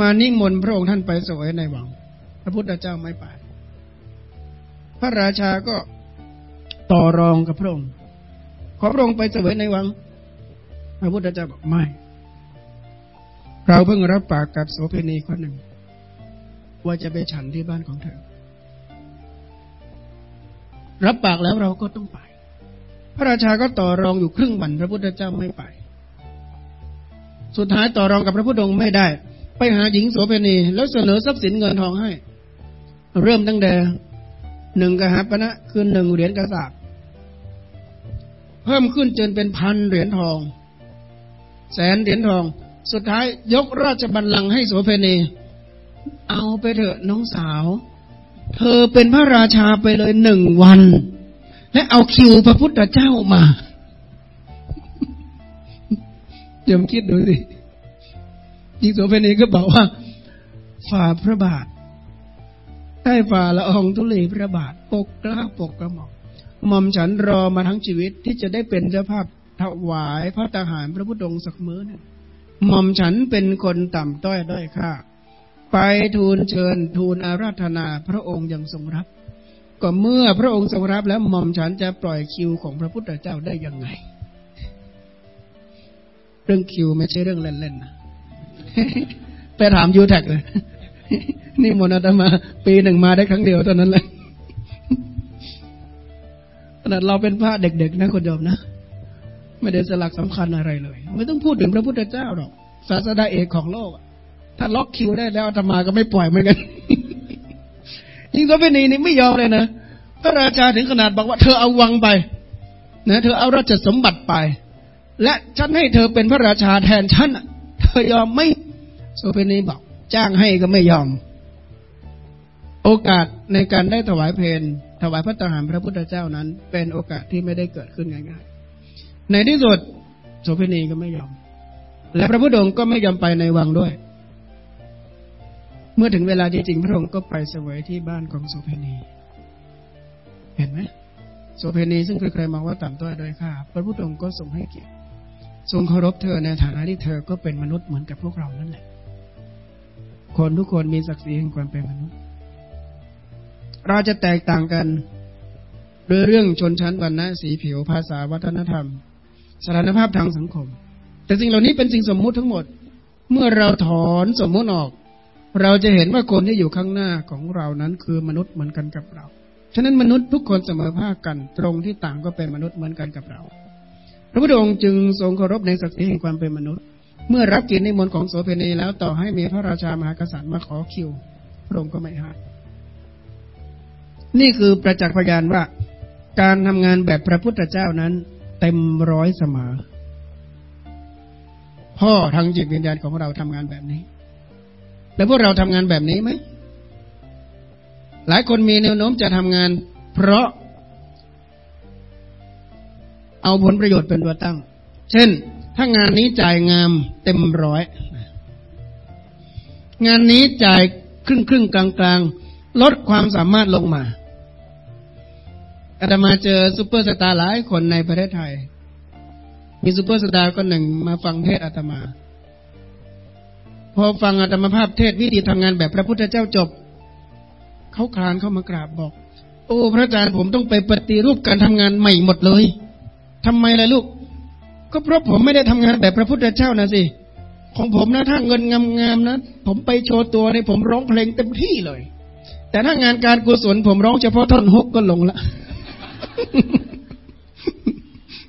มานิมนต์พระองค์ท่านไปสวยในวัง พระพุทธเจ้าไม่ไป พระราชาก็ต่อรองกับพระองค์ ขอพระองค์ไปเสวยในวัง พระพุทธเจ้าบอกไม่ เราเพิ่งรับปากกับโสเภณีคนหนึ่ง ว่าจะไปฉันที่บ้านของเธอ รับปากแล้วเราก็ต้องไป พระราชาก็ต่อรองอยู่ครึ่งวันพระพุทธเจ้าไม่ไป สุดท้ายต่อรองกับพระพุทธองค์ไม่ได้ ไปหาหญิงโสเภณีแล้วเสนอทรัพย์สินเงินทองให้ เริ่มตั้งแต่หนึ่งกหาปณะคือหนึ่งเหรียญกระสาบเพิ่มขึ้นจนเป็นพันเหรียญทอง แสนเหรียญทอง สุดท้ายยกราชบัลลังก์ให้โสเพณี เอาไปเถอะน้องสาว เธอเป็นพระราชาไปเลยหนึ่งวัน และเอาคิวพระพุทธเจ้ามายมคิดดูสิยิงโสเภณีก็บอกว่า ฝ่าพระบาทใต้ฝ่าละอองทุลีพระบาท ปกกล้าปกกระหม่อมหม่อมฉันรอมาทั้งชีวิตที่จะได้เป็นเจ้าภาพถวายพระทหารพระพุทธองค์สักมื้อนึงหม่อมฉันเป็นคนต่ำต้อยด้อยค่า ไปทูลเชิญทูลอาราธนาพระองค์ยังทรงรับ ก็เมื่อพระองค์ทรงรับแล้วหม่อมฉันจะปล่อยคิวของพระพุทธเจ้าได้ยังไง เรื่องคิวไม่ใช่เรื่องเล่นๆนะไปถามยูแท็กเลยนี่มนอาตมา ปีหนึ่งมาได้ครั้งเดียวเท่านั้นแหละขนาดเราเป็นพระเด็กๆนะคนโยมนะ ไม่ได้สลักสำคัญอะไรเลย ไม่ต้องพูดถึงพระพุทธเจ้าหรอกศาสดาเอกของโลก ถ้าล็อกคิวได้แล้วอาตมาก็ไม่ปล่อยเหมือนกันยิ่งโสเภณีนี่ไม่ยอมเลยนะพระราชาถึงขนาดบอกว่าเธอเอาวังไปนะเธอเอาราชสมบัติไป และฉันให้เธอเป็นพระราชาแทนฉันเธอยอมไม่โสเภณีบอก จ้างให้ก็ไม่ยอม โอกาสในการได้ถวายเพลถวายพระตาหารพระพุทธเจ้านั้น เป็นโอกาสที่ไม่ได้เกิดขึ้นง่ายๆในที่สุดโสเภณีก็ไม่ยอม และพระพุทธองค์ก็ไม่ยอมไปในวังด้วย มื่อถึงเวลาจริงๆพระองค์ก็ไปเสวยที่บ้านของโสเภณี เห็นไหมโสเภณีซึ่งใครๆมองว่าต่ำต้อยโดยค่าพระพุทธองค์ก็ทรงให้เกียรติทรงเคารพเธอในฐานะที่เธอก็เป็นมนุษย์เหมือนกับพวกเรานั่นแหละ คนทุกคนมีศักดิ์ศรีแห่งความเป็นมนุษย์ เราจะแตกต่างกันโดยเรื่องชนชั้นวรรณะสีผิวภาษาวัฒนธรรมสถานภาพทางสังคม แต่สิ่งเหล่านี้เป็นสิ่งสมมุติทั้งหมด เมื่อเราถอนสมมุติออก เราจะเห็นว่าคนที่อยู่ข้างหน้าของเรานั้นคือมนุษย์เหมือนกันกับเรา ฉะนั้นมนุษย์ทุกคนเสมอภาคกัน ตรงที่ต่างก็เป็นมนุษย์เหมือนกันกับเรา พระพุทธองค์จึงทรงเคารพในศักดิ์ศรีแห่งความเป็นมนุษย์ เมื่อรับกิจนิมนของโสเพณีแล้วต่อให้มีพระราชามหากษัตริย์มาขอคิว พระองค์ก็ไม่ให้นี่คือประจักษ์พยานว่า การทำงานแบบพระพุทธเจ้านั้น เต็มร้อยเสมอพ่อทางจิตวิญญาณของเราทำงานแบบนี้ แล้วพวกเราทำงานแบบนี้ไหม หลายคนมีแนวโน้มจะทำงาน เพราะ เอาผลประโยชน์เป็นตัวตั้ง เช่น ถ้างานนี้จ่ายงามเต็มร้อย งานนี้จ่ายครึ่งครึ่งกลางกลางลดความสามารถลงมาอาตมาเจอซูเปอร์สตาร์หลายคนในประเทศไทย มีซูเปอร์สตาร์คนหนึ่งมาฟังเทศอาตมา พอฟังอาตมภาพเทศน์วิธีทำงานแบบพระพุทธเจ้าจบ เขาคลานเข้ามากราบบอก โอ้พระอาจารย์ผมต้องไปปฏิรูปการทำงานใหม่หมดเลยทำไมล่ะลูก ก็เพราะผมไม่ได้ทำงานแบบพระพุทธเจ้านะสิของผมนะถ้าเงินงามๆนะ ผมไปโชว์ตัวในผมร้องเพลงเต็มที่เลย แต่ถ้างานการกุศลผมร้องเฉพาะท่อนฮกก็ลงละ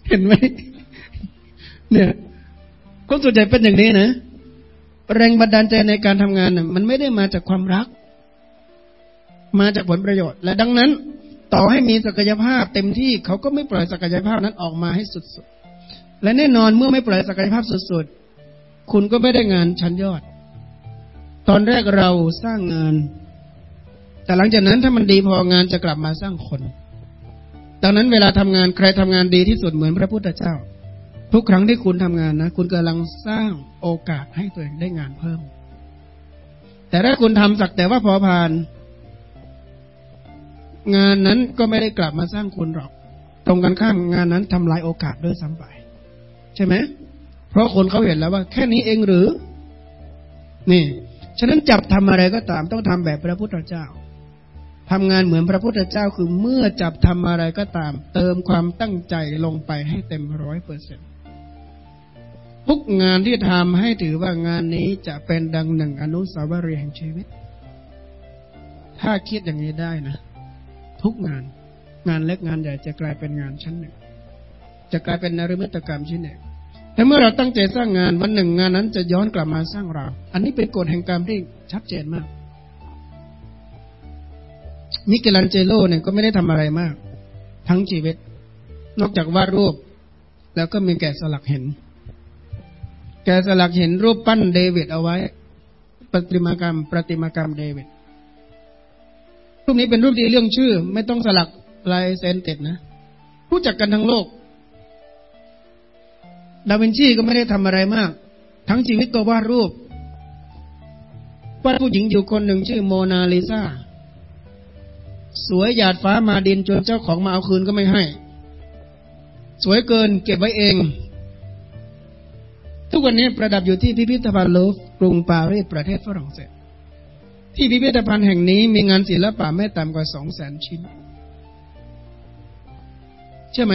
เห็นไหมเนี่ยคนส่วนใหญ่เป็นอย่างนี้นะ แรงบันดาลใจในการทำงานน่ะมันไม่ได้มาจากความรัก มาจากผลประโยชน์ และดังนั้น ต่อให้มีศักยภาพเต็มที่เขาก็ไม่ปล่อยศักยภาพนั้นออกมาให้สุดๆและแน่นอนเมื่อไม่ปล่อยศักยภาพสุดๆคุณก็ไม่ได้งานชั้นยอด ตอนแรกเราสร้างงาน แต่หลังจากนั้นถ้ามันดีพองานจะกลับมาสร้างคน ดังนั้นเวลาทำงานใครทำงานดีที่สุดเหมือนพระพุทธเจ้า ทุกครั้งที่คุณทำงานนะ คุณกำลังสร้างโอกาสให้ตัวเองได้งานเพิ่ม แต่ถ้าคุณทำสักแต่ว่าพอผ่าน งานนั้นก็ไม่ได้กลับมาสร้างคุณหรอก ตรงกันข้ามงานนั้นทำลายโอกาสด้วยซ้ำไป ใช่ไหมเพราะคนเขาเห็นแล้วว่า แค่นี้เองหรือ นี่ ฉะนั้นจับทำอะไรก็ตามต้องทำแบบพระพุทธเจ้าทำงานเหมือนพระพุทธเจ้าคือเมื่อจับทำอะไรก็ตาม เติมความตั้งใจลงไปให้เต็มร้อยเปอร์เซ็นต ทุกงานที่ทำให้ถือว่างานนี้จะเป็นดังหนึ่งอนุสาวรีย์แห่งชีวิต ถ้าคิดอย่างนี้ได้นะ ทุกงาน งานเล็กงานใหญ่จะกลายเป็นงานชั้นหนึ่ง จะกลายเป็นนริมิตกรรมชิ้นหนึ่งแต่เมื่อเราตั้งใจสร้างงานวันหนึ่งงานนั้นจะย้อนกลับมาสร้างเรา อันนี้เป็นกฎแห่งกรรมที่ชัดเจนมาก มิเกลันเจโลเนี่ยก็ไม่ได้ทำอะไรมาก ทั้งชีวิต นอกจากวาดรูป แล้วก็มีแกะสลักเห็น แกสลักเห็นรูปปั้นเดวิดเอาไว้ประติมากรรมประติมากรรมเดวิดรูปนี้เป็นรูปที่เรื่องชื่อ ไม่ต้องสลักลายเซ็นติดนะรู้จักกันทั้งโลก ดาวินชีก็ไม่ได้ทำอะไรมาก ทั้งชีวิตก็วาดรูปวาดผู้หญิงอยู่คนหนึ่งชื่อโมนาลิซาสวยหยาดฟ้ามาดินจนเจ้าของมาเอาคืนก็ไม่ให้ สวยเกินเก็บไว้เอง ทุกวันนี้ประดับอยู่ที่พิพิธภัณฑ์ลูฟกรุงปารีสประเทศฝรั่งเศส ที่พิพิธภัณฑ์แห่งนี้มีงานศิลปะไม่ต่ำกว่าสองแสนชิ้น ใช่ไหม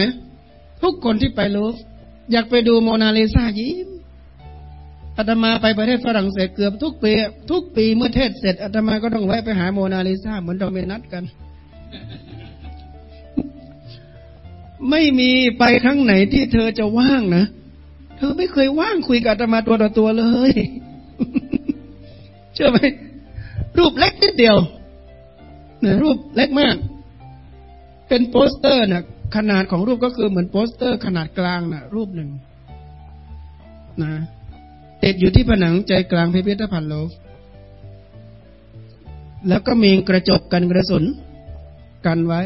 ทุกคนที่ไปลูฟอยากไปดูโมนาลิซายิ้มอาตมาไปประเทศฝรั่งเศสเกือบทุกปี ทุกปีเมื่อเทศน์เสร็จอาตมาก็ต้องแวะไปหาโมนาลิซาเหมือนเรามีนัดกัน ไม่มีไปครั้งไหนที่เธอจะว่างนะ เธอไม่เคยว่างคุยกับอาตมาตัวต่อตัวเลย เชื่อไหมรูปเล็กนิดเดียวนะรูปเล็กมาก เป็นโปสเตอร์นะขนาดของรูปก็คือเหมือนโปสเตอร์ขนาดกลางนะรูปหนึ่งนะติดอยู่ที่ผนังใจกลางพิพิธภัณฑ์โลฟแล้วก็มีกระจกกันกระสุนกันไว้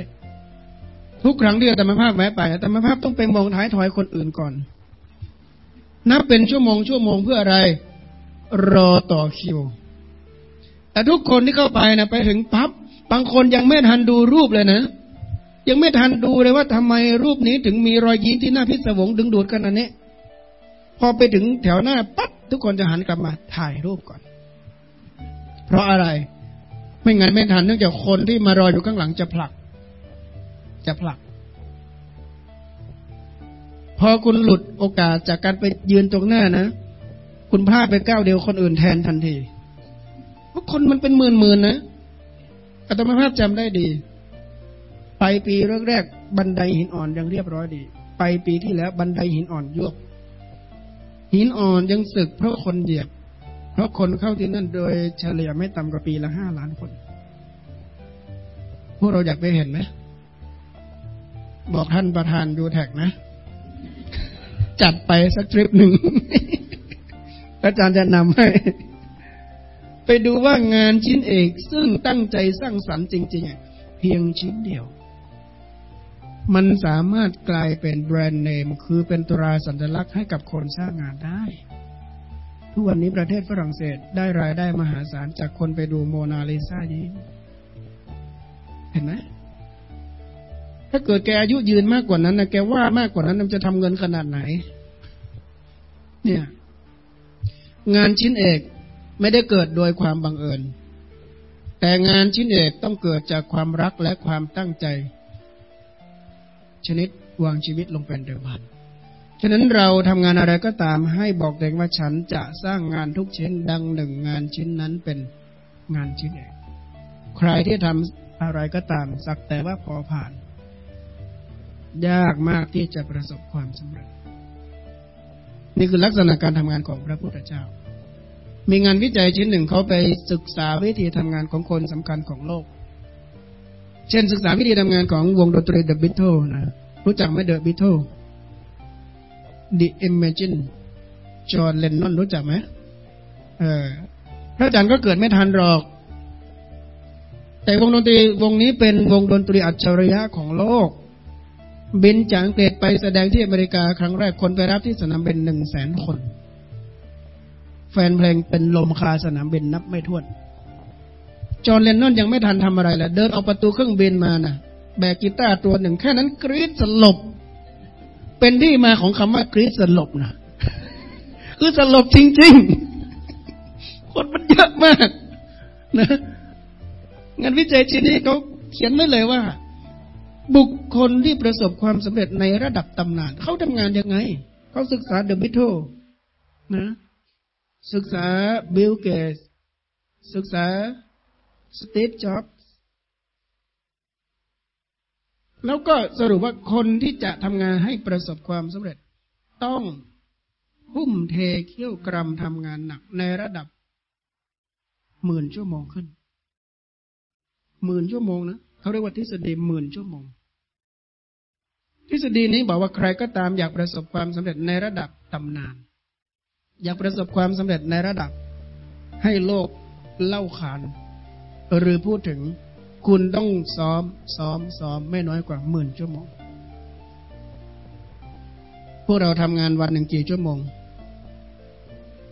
ทุกครั้งที่อาตมาภาพแวะไปอาตมาภาพต้องไปมองท้ายถอยคนอื่นก่อน นับเป็นชั่วโมงชั่วโมงเพื่ออะไร รอต่อคิว แต่ทุกคนที่เข้าไปนะไปถึงปับ๊บบางคนยังไม่ทันดูรูปเลยนะ ยังไม่ทันดูเลยว่าทำไมรูปนี้ถึงมีรอยยิ้มที่หน้าพิศวงดึงดูดขนาดนี้พอไปถึงแถวหน้าปั๊บทุกคนจะหันกลับมาถ่ายรูปก่อน เพราะอะไร ไม่งั้นไม่ทันเนื่องจากคนที่มารออยู่ข้างหลังจะผลัก จะผลัก พอคุณหลุดโอกาสจากการไปยืนตรงหน้านะ คุณพลาดไปก้าวเดียวคนอื่นแทนทันทีเพราะคนมันเป็นหมื่นๆนะอาตมาภาพจำได้ดี ไปปีแรกๆบันไดหินอ่อนยังเรียบร้อยดี ไปปีที่แล้ว บันไดหินอ่อนยวบหินอ่อนยังสึกเพราะคนเหยียบ เพราะคนเข้าที่นั่นโดยเฉลี่ยไม่ต่ำกว่าปีละห้าล้านคน พวกเราอยากไปเห็นไหมบอกท่านประธานดูแท็กนะ จัดไปสักทริปหนึ่งอาจารย์จะนำให้ ไปดูว่างานชิ้นเอกซึ่งตั้งใจสร้างสรรค์จริงๆ เพียงชิ้นเดียว มันสามารถกลายเป็นแบรนด์เนม คือเป็นตราสัญลักษณ์ให้กับคนสร้างงานได้ ทุกวันนี้ประเทศฝรั่งเศสได้รายได้มหาศาลจากคนไปดูโมนาลิซายิ้มเห็นไหม ถ้าเกิดแกอายุยืนมากกว่านั้นนะแกว่ามากกว่านั้นมันจะทำเงินขนาดไหน เนี่ย งานชิ้นเอกไม่ได้เกิดโดยความบังเอิญ แต่งานชิ้นเอกต้องเกิดจากความรักและความตั้งใจ ชนิดวางชีวิตลงเป็นเดิมพันฉะนั้นเราทำงานอะไรก็ตามให้บอกเองว่าฉันจะสร้างงานทุกชิ้นดังหนึ่งงานชิ้นนั้นเป็นงานชิ้นเองใครที่ทำอะไรก็ตาม สักแต่ว่าพอผ่าน ยากมากที่จะประสบความสำเร็จ นี่คือลักษณะการทำงานของพระพุทธเจ้า มีงานวิจัยชิ้นหนึ่งเขาไปศึกษาวิธีทำงานของคนสำคัญของโลก เช่นศึกษาวิธีทำงานของวงดนตรี The Beatles นะ รู้จักไหม The Beatles The Imagine จอห์นเลนนอนรู้จักไหมเออพระอาจารย์ก็เกิดไม่ทันหรอก แต่วงดนตรีวงนี้เป็นวงดนตรีอัจฉริยะของโลก บินจากอังกฤษไปแสดงที่อเมริกาครั้งแรกคนไปรับที่สนามบินหนึ่งแสนคน แฟนเพลงเป็นลมคาสนามบินนับไม่ถ้วน จอร์เลนนอนยังไม่ทันทำอะไรเลยเดินออกประตูเครื่องบินมานะ่ะ แบกกีตาร์ตัวหนึ่งแค่นั้นกรี๊ดสลบ เป็นที่มาของคำว่ากรี๊ดสลบนะคือสลบจริงๆ คนมันเยอะมากนะงานวิจัยชิ้นนี้เขาเขียนไว้เลยว่า บุคคลที่ประสบความสำเร็จในระดับตำนาน เขาทำงานยังไง เขาศึกษาเดอะบีเทิลนะ ศึกษาบิลเกตส์ศึกษาสตีฟจ็อบส์แล้วก็สรุปว่าคนที่จะทำงานให้ประสบความสำเร็จ ต้องหุ่มเทเขี้ยวกรำทำงานหนักในระดับหมื่นชั่วโมงขึ้นหมื่นชั่วโมงนะเขาเรียกว่าทฤษฎีหมื่นชั่วโมง ทฤษฎีนี้บอกว่าใครก็ตามอยากประสบความสำเร็จในระดับตำนาน อยากประสบความสำเร็จในระดับ ให้โลกเล่าขาน หรือพูดถึงคุณต้องซ้อมซ้อมซ้อมไม่น้อยกว่าหมื่นชั่วโมงผวกเราทำงานวันหนึ่งกี่ชั่วโมง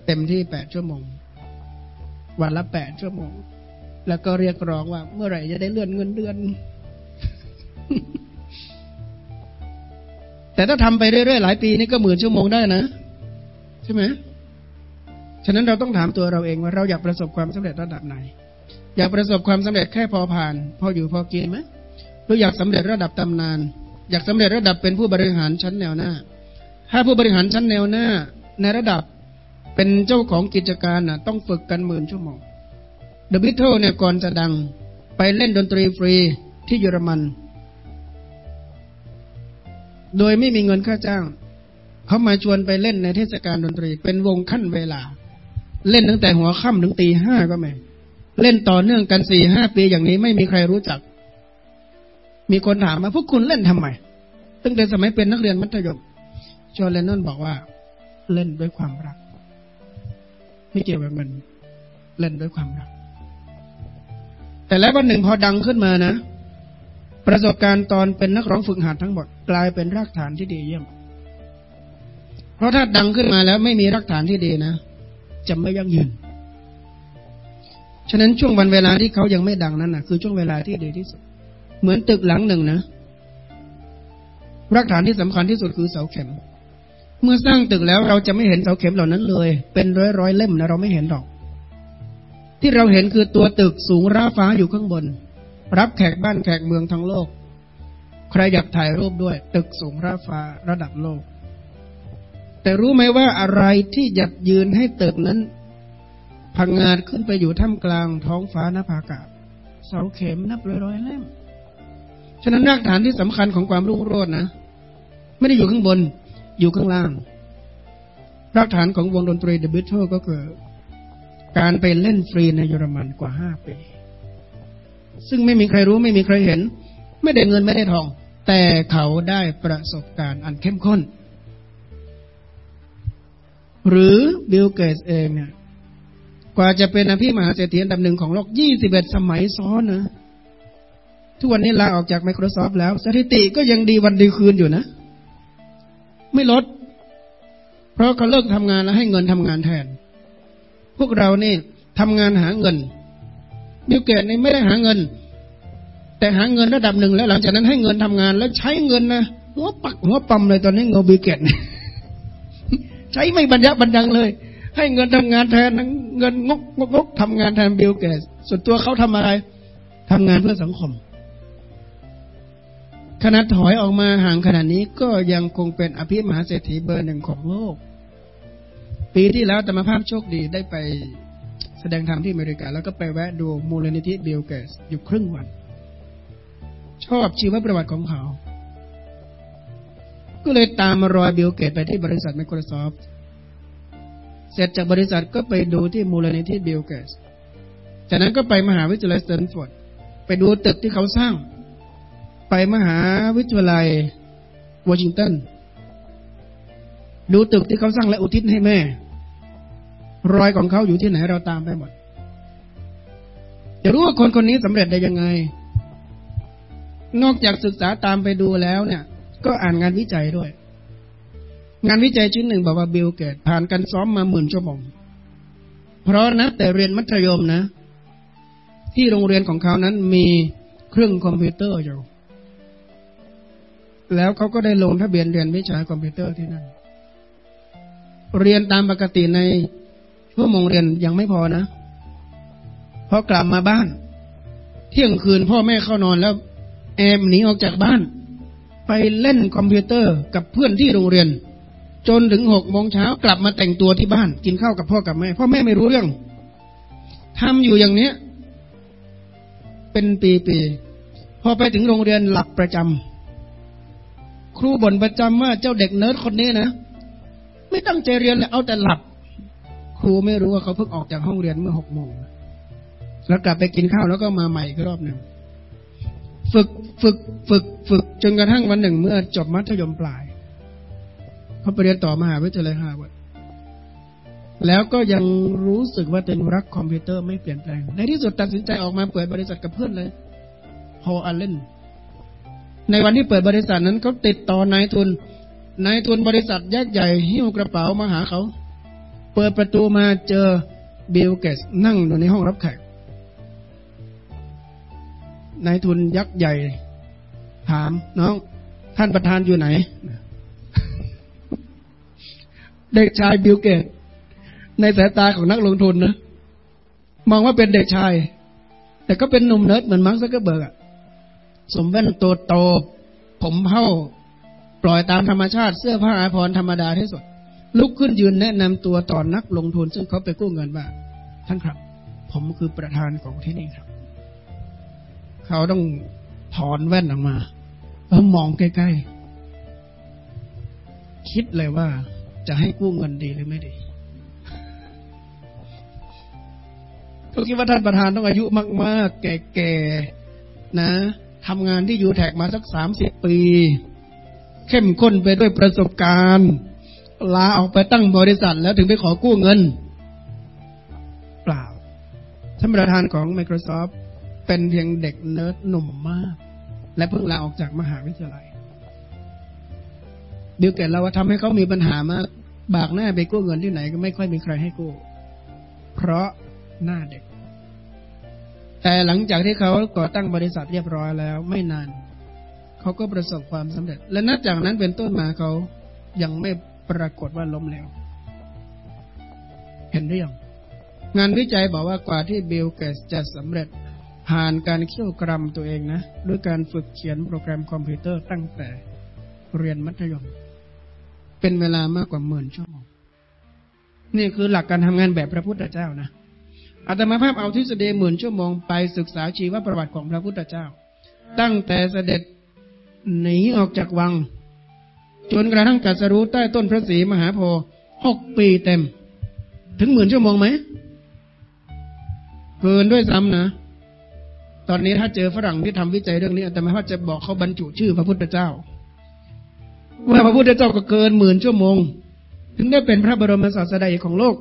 เต็มที่แปดชั่วโมง วันละแปดชั่วโมง แล้วก็เรียกร้องว่าเมื่อไหร่จะได้เลื่อนเงินเดือน แต่ถ้าทำไปเรื่อยๆหลายปีนี่ก็หมื่นชั่วโมงได้นะ ใช่ไหมฉะนั้นเราต้องถามตัวเราเองว่าเราอยากประสบความสำเร็จระดับไหน อยากประสบความสำเร็จแค่พอผ่าน พออยู่พอกินไหมหรืออยากสำเร็จระดับตำนาน อยากสำเร็จระดับเป็นผู้บริหารชั้นแนวหน้า ถ้าผู้บริหารชั้นแนวหน้า ในระดับเป็นเจ้าของกิจการน่ะ ต้องฝึกกันหมื่นชั่วโมงเดอะบีเทิลเนี่ยก่อนจะดัง ไปเล่นดนตรีฟรีที่เยอรมัน โดยไม่มีเงินค่าจ้าง เขามาชวนไปเล่นในเทศกาลดนตรี เป็นวงคั่นเวลา เล่นตั้งแต่หัวค่ำถึงตีห้าก็ไม่เล่นต่อเนื่องกันสี่ห้าปีอย่างนี้ไม่มีใครรู้จัก มีคนถามมาพวกคุณเล่นทำไม ตั้งแต่สมัยเป็นนักเรียนมัธยมจอร์แดนนนบอกว่า เล่นด้วยความรัก ไม่เกี่ยวกับมันเล่นด้วยความรัก แต่แล้ววันหนึ่งพอดังขึ้นมานะ ประสบการณ์ตอนเป็นนักร้องฝึกหัดทั้งหมดกลายเป็นรากฐานที่ดีเยี่ยม เพราะถ้าดังขึ้นมาแล้วไม่มีรากฐานที่ดีนะจะไม่ยั่งยืน ฉะนั้นช่วงวันเวลาที่เขายังไม่ดังนั้นนะคือช่วงเวลาที่ดีที่สุด เหมือนตึกหลังหนึ่งนะรากฐานที่สำคัญที่สุดคือเสาเข็ม เมื่อสร้างตึกแล้วเราจะไม่เห็นเสาเข็มเหล่านั้นเลย เป็นร้อยร้อยเล่มนะเราไม่เห็นหรอก ที่เราเห็นคือตัวตึกสูงราฟ้าอยู่ข้างบน รับแขกบ้านแขกเมืองทั้งโลก ใครอยากถ่ายรูปด้วย ตึกสูงราฟ้าระดับโลก แต่รู้ไหมว่าอะไรที่หยัดยืนให้ตึกนั้นพังงาดขึ้นไปอยู่ท่ามกลางท้องฟ้านภาอากาศเสาเข็มนับร้อยร้อยเล่ม ฉะนั้นรากฐานที่สำคัญของความรุ่งโรจน์นะ ไม่ได้อยู่ข้างบน อยู่ข้างล่าง รากฐานของวงดนตรี The Beatles ก็คือ การไปเล่นฟรีในเยอรมันกว่าห้าปี ซึ่งไม่มีใครรู้ไม่มีใครเห็น ไม่ได้เงินไม่ได้ทอง แต่เขาได้ประสบการณ์อันเข้มข้น หรือบิลเกตเองเนี่ยกว่าจะเป็นอภิมหาเศรษฐีอันดับหนึ่งของโลกยี่สิบเอ็ดสมัยซ้อนนะ ทุกวันนี้ลาออกจาก Microsoft แล้ว สถิติก็ยังดีวันดีคืนอยู่นะ ไม่ลด เพราะเขาเลิกทำงานแล้วให้เงินทำงานแทน พวกเรานี่ทำงานหาเงิน บิลเกตส์นี่ไม่ได้หาเงิน แต่หาเงินระดับหนึ่งแล้ว หลังจากนั้นให้เงินทำงานแล้วใช้เงินนะหัวปักหัวปั๊มเลยตอนนี้เงินบิลเกตส์ใช้ไม่บันยะบันยังเลย ให้เงินทำงานแทนเงินงกงกงกทำงานแทนบิลเกตส์ส่วนตัวเขาทำอะไรทำงานเพื่อสังคมขนาดถอยออกมาห่างขนาดนี้ก็ยังคงเป็นอภิมหาเศรษฐีเบอร์หนึ่งของโลก ปีที่แล้วอาตมภาพโชคดีได้ไป แสดงธรรมที่อเมริกา แล้วก็ไปแวะดูมูลนิธิบิลเกตส์อยู่ครึ่งวัน ชอบชีวประวัติของเขา ก็เลยตามมารอยบิลเกตส์ไปที่บริษัท Microsoft เสร็จจากบริษัทก็ไปดูที่มูลนิธิบิลเกตส์จากนั้นก็ไปมหาวิทยาลัยสแตนฟอร์ดไปดูตึกที่เขาสร้าง ไปมหาวิทยาลัยวอชิงตันดูตึกที่เขาสร้างและอุทิศให้แม่ รอยของเขาอยู่ที่ไหนเราตามไปหมดจะรู้ว่าคนคนนี้สำเร็จได้ยังไง นอกจากศึกษาตามไปดูแล้วเนี่ย ก็อ่านงานวิจัยด้วย งานวิจัยชิ้นหนึ่งบอกว่าบิลเกตผ่านการซ้อมมาหมื่นชั่วโมง เพราะนะแต่เรียนมัธยมนะ ที่โรงเรียนของเขานั้นมีเครื่องคอมพิวเตอร์อยู่ แล้วเขาก็ได้ลงทะเบียนเรียนวิชาคอมพิวเตอร์ที่นั่น เรียนตามปกติใน ชั่วโมงเรียนยังไม่พอนะพอกลับมาบ้าน เที่ยงคืนพ่อแม่เข้านอนแล้ว แอบหนีออกจากบ้าน ไปเล่นคอมพิวเตอร์กับเพื่อนที่โรงเรียน จนถึงหกโมงเช้ากลับมาแต่งตัวที่บ้าน กินข้าวกับพ่อกับแม่พ่อแม่ไม่รู้เรื่องทำอยู่อย่างเนี้ย เป็นปีๆพอไปถึงโรงเรียนหลับประจำครูบ่นประจำว่าเจ้าเด็กเนิร์ดคนนี้นะไม่ตั้งใจเรียนเลยเอาแต่หลับ ครูไม่รู้ว่าเขาเพิ่งออกจากห้องเรียนเมื่อหกโมงแล้วกลับไปกินข้าวแล้วก็มาใหม่อีกรอบหนึ่งฝึกฝึกฝึกฝึกจนกระทั่งวันหนึ่ง เมื่อจบมัธยมปลายเขาไปเรียนต่อมหาวิทยาลัยฮาร์วาร์ดแล้วก็ยังรู้สึกว่าตัวเองรักคอมพิวเตอร์ไม่เปลี่ยนแปลง ในที่สุดตัดสินใจออกมาเปิดบริษัทกับเพื่อนชื่อพอล อัลเลนในวันที่เปิดบริษัทนั้นเขาติดต่อนายทุนนายทุนบริษัทยักษ์ใหญ่หิ้วกระเป๋ามาหาเขา เปิดประตูมาเจอบิลเกตส์นั่งอยู่ในห้องรับแขกนายทุนยักษ์ใหญ่ ถามน้อง ท่านประธานอยู่ไหน เด็กชายบิลเกตส์ ในสายตาของนักลงทุนนะมองว่าเป็นเด็กชาย แต่ก็เป็นหนุ่มเนิร์ดเหมือนมาร์คซักเกอร์เบิร์ก สวมแว่นตัวโต ผมเผ้า ปล่อยตามธรรมชาติเสื้อผ้าอาภรณ์ธรรมดาที่สุด ลุกขึ้นยืนแนะนำตัวต่อนักลงทุน ซึ่งเขาไปกู้เงินว่า ท่านครับ ผมคือประธานของที่นี่ครับ เขาต้องถอนแว่นออกมาแล้วมองใกล้ๆ คิดเลยว่า จะให้กู้เงินดีหรือไม่ดีเขาคิดว่าท่านประธานต้องอายุมากๆ แก่ๆนะทำงานที่ยูแท็กมาสักสามสิบปี เข้มข้นไปด้วยประสบการณ์ ลาออกไปตั้งบริษัท แล้วถึงไปขอกู้เงิน เปล่าท่านประธานของ Microsoft เป็นเพียงเด็กเนิร์ดหนุ่มมาก และเพิ่งลาออกจากมหาวิทยาลัยบิลเกตส์เล่าว่าทำให้เขามีปัญหามาก บากหน้าไปกู้เงินที่ไหนก็ไม่ค่อยมีใครให้กู้ เพราะหน้าเด็ก แต่หลังจากที่เขาก่อตั้งบริษัทเรียบร้อยแล้ว ไม่นาน เขาก็ประสบความสำเร็จ และนับจากนั้นเป็นต้นมาเขายังไม่ ปรากฏว่าล้มเหลวเห็นหรือยังงานวิจัยบอกว่ากว่าที่บิลเกตจะสำเร็จผ่านการเขี่ยวกรำตัวเองนะด้วยการฝึกเขียนโปรแกรมคอมพิวเตอร์ตั้งแต่เรียนมัธยม เป็นเวลามากกว่าหมื่นชั่วโมงนี่คือหลักการทำงานแบบพระพุทธเจ้านะอาตมาภาพเอาทฤษฎีหมื่นชั่วโมงไปศึกษาชีวประวัติของพระพุทธเจ้า ตั้งแต่เสด็จหนีออกจากวัง จนกระทั่งกัสรู้ใต้ต้นพระศรีมหาโพธิ์หกปีเต็ม ถึงหมื่นชั่วโมงไหมเกินด้วยซ้ำนะ ตอนนี้ถ้าเจอฝรั่งที่ทำวิจัยเรื่องนี้อาตมาภาจะบอกเขาบรรจุชื่อพระพุทธเจ้า ว่าพระพุทธเจ้าก็เกินหมื่นชั่วโมง ถึงได้เป็นพระบรมศาสดาของโลก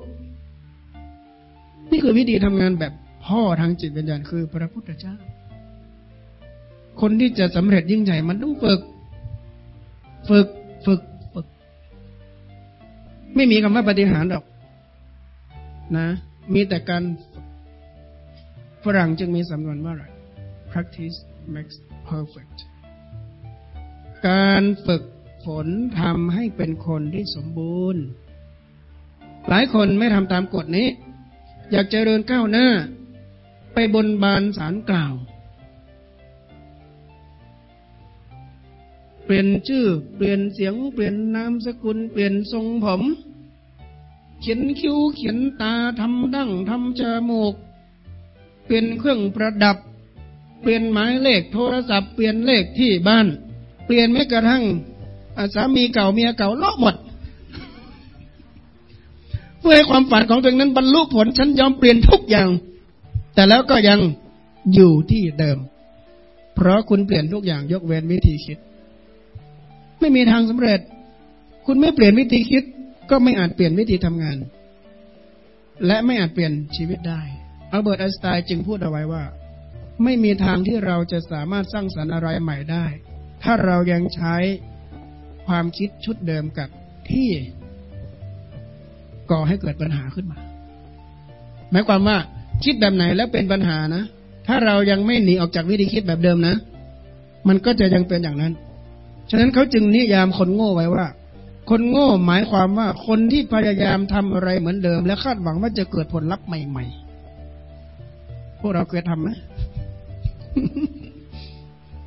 นี่คือวิธีทำงานแบบพ่อทางจิตวิญญาณคือพระพุทธเจ้า คนที่จะสำเร็จยิ่งใหญ่มันต้องฝึก ฝึก ฝึกฝึก ไม่มีคำว่าปฏิหารหรอก นะ มีแต่การฝรั่งจึงมีสำนวนว่าอะไร practice makes perfect การฝึกฝนทำให้เป็นคนที่สมบูรณ์ หลายคนไม่ทำตามกฎนี้ อยากเจริญก้าวหน้า ไปบนบานสารกล่าว เปลี่ยนชื่อ เปลี่ยนเสียง เปลี่ยนนามสกุล เปลี่ยนทรงผม เขียนคิ้ว เขียนตาทำดั้งทำจมูก เปลี่ยนเครื่องประดับ เปลี่ยนหมายเลขโทรศัพท์ เปลี่ยนเลขที่บ้าน เปลี่ยนแม้กระทั่งสามีเก่าเมียเก่าลอกหมด เพื่อให้ความฝันของตัวเองนั้นบรรลุผล ฉันยอมเปลี่ยนทุกอย่าง แต่แล้วก็ยังอยู่ที่เดิม เพราะคุณเปลี่ยนทุกอย่างยกเว้นวิธีคิด ไม่มีทางสำเร็จ คุณไม่เปลี่ยนวิธีคิด ก็ไม่อาจเปลี่ยนวิธีทำงาน และไม่อาจเปลี่ยนชีวิตได้อัลเบิร์ตไอน์สไตน์จึงพูดเอาไว้ว่า ไม่มีทางที่เราจะสามารถสร้างสรรค์อะไรใหม่ได้ ถ้าเรายังใช้ความคิดชุดเดิมกับที่ก่อให้เกิดปัญหาขึ้นมา หมายความว่าคิดแบบไหนแล้วเป็นปัญหานะ ถ้าเรายังไม่หนีออกจากวิธีคิดแบบเดิมนะ มันก็จะยังเป็นอย่างนั้น ฉะนั้นเขาจึงนิยามคนโง่ไว้ว่า คนโง่หมายความว่าคนที่พยายามทำอะไรเหมือนเดิม และคาดหวังว่าจะเกิดผลลัพธ์ใหม่ ๆ พวกเราเคยทำไหม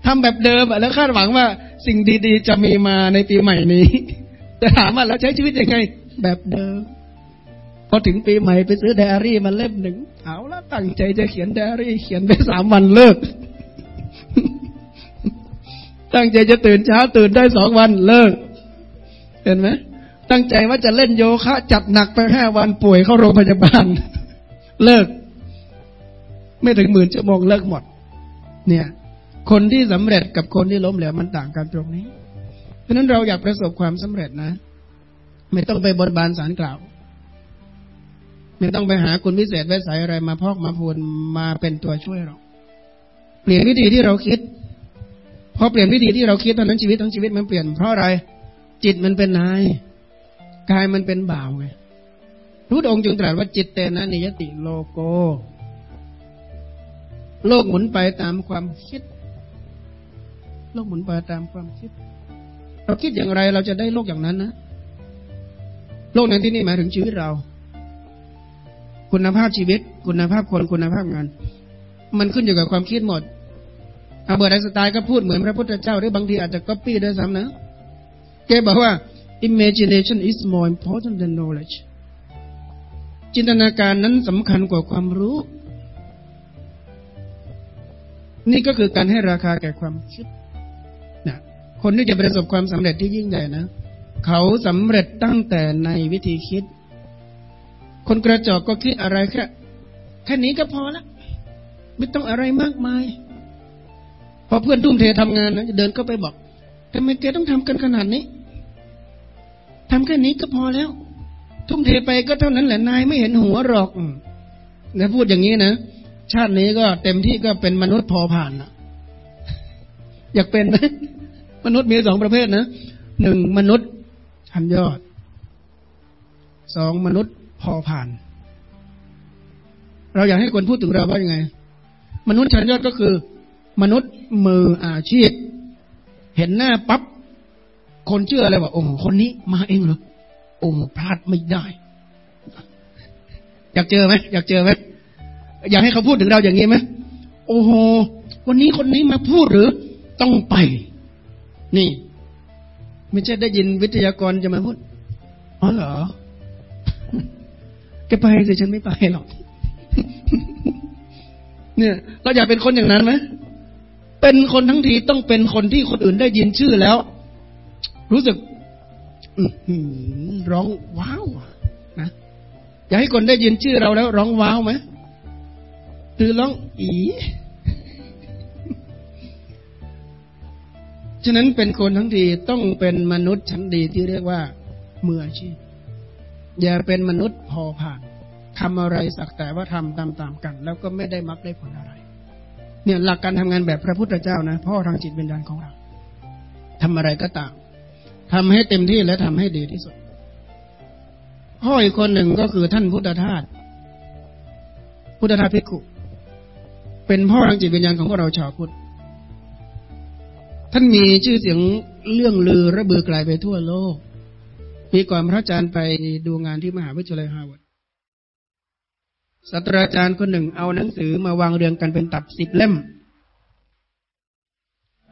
ทำแบบเดิมแล้วคาดหวังว่าสิ่งดีๆ จะมีมาในปีใหม่นี้ แต่ถามว่าเราใช้ชีวิตยังไง แบบเดิมพอถึงปีใหม่ไปซื้อไดอารี่มาเล่มหนึ่งเอาละตั้งใจจะเขียนไดอารี่ เขียนไปสามวันเลิก ตั้งใจจะตื่นเช้าตื่นได้สองวันเลิก เห็นไหมตั้งใจว่าจะเล่นโยคะ จัดหนักไปห้าวันป่วยเข้าโรงพยาบาล เลิก ไม่ถึงหมื่นชั่วโมงเลิกหมด เนี่ย คนที่สำเร็จกับคนที่ล้มเหลวมันต่างกันตรงนี้ เพราะนั้นเราอยากประสบความสำเร็จนะ ไม่ต้องไปบนบานสารกล่าว ไม่ต้องไปหาคุณพิเศษไว้ใส่อะไรมาพอกมาพูนมาเป็นตัวช่วยเราเปลี่ยนวิธีที่เราคิด พอเปลี่ยนวิธีที่เราคิดตอนนั้นชีวิตทั้งชีวิตมันเปลี่ยนเพราะอะไร จิตมันเป็นนายกายมันเป็นบ่าวไงพระองค์จึงตรัสว่าจิตเตนะนียติโลโก โลกหมุนไปตามความคิด โลกหมุนไปตามความคิด เราคิดอย่างไรเราจะได้โลกอย่างนั้นนะ โลกนั้นที่นี่หมายถึงชีวิตเรา คุณภาพชีวิต คุณภาพคนคุณภาพงาน มันขึ้นอยู่กับความคิดหมด อัลเบิร์ต ไอน์สไตน์ก็พูดเหมือนพระพุทธเจ้า หรือบางทีอาจจะก๊อปปี้ด้วยซ้ำนะแกบอกว่า imagination is more important than knowledge จินตนาการนั้นสำคัญกว่าความรู้ นี่ก็คือการให้ราคาแก่ความคิดนะคนที่จะประสบความสำเร็จที่ยิ่งใหญ่นะ เขาสำเร็จตั้งแต่ในวิธีคิด คนกระจอกก็คิดอะไรแค่แค่นี้ก็พอละ ไม่ต้องอะไรมากมาย พอเพื่อนทุ่มเททำงานนะจะเดินก็ไปบอกทำไมแกต้องทำกันขนาดนี้ทำแค่นี้ก็พอแล้ว ทุ่มเทไปก็เท่านั้นแหละนายไม่เห็นหัวหรอกนะพูดอย่างนี้นะชาตินี้ก็เต็มที่ก็เป็นมนุษย์พอผ่านนะอยากเป็นไหมมนุษย์มีสองประเภทนะหนึ่งมนุษย์ชั้นยอดสองมนุษย์พอผ่าน เราอยากให้คนพูดถึงเราว่ายังไง มนุษย์ชั้นยอดก็คือ มนุษย์มืออาชีพ เห็นหน้าปับ๊บคนเชื่ออะไรว่าโอ้คนนี้มาเองเหรอโอ้พลาดไม่ได้ อยากเจอไหมอยากเจอไหมอยากให้เขาพูดถึงเราอย่างนี้ไหมโอ้โหวันนี้คนนี้มาพูดหรือต้องไป นี่ ไม่ใช่ได้ยินวิทยากรจะมาพูดอ๋อเหรอแกไปแต่ฉันไม่ไปหรอกเนี่ย เราอยากเป็นคนอย่างนั้นไหม เป็นคนทั้งทีต้องเป็นคนที่คนอื่นได้ยินชื่อแล้ว รู้สึกร้องว้าวนะอยากให้คนได้ยินชื่อเราแล้ว ร้องว้าวไหมหรือร้องอีฉะนั้นเป็นคนทั้งทีต้องเป็นมนุษย์ชั้นดีที่เรียกว่ามืออาชีพ อย่าเป็นมนุษย์พอผ่านทำอะไรสักแต่ว่าทำตามๆกัน แล้วก็ไม่ได้มักได้ผลอะไร เนี่ยหลักการทำงานแบบพระพุทธเจ้านะพ่อทางจิตวิญญาณของเราทำอะไรก็ตามทำให้เต็มที่และทำให้ดีที่สุด พ่ออีกคนหนึ่งก็คือท่านพุทธทาสพุทธทาสพิกุเป็นพ่อทางจิตวิญญาณของพวกเราชาวพุทธท่านมีชื่อเสียงเลื่องลือระเบือไกลไปทั่วโลกปีก่อนพระอาจารย์ไปดูงานที่มหาวิทยาลัยฮาร์วาร์ด ศาสตราจารย์คนหนึ่งเอาหนังสือมาวางเรียงกันเป็นตับสิบเล่ม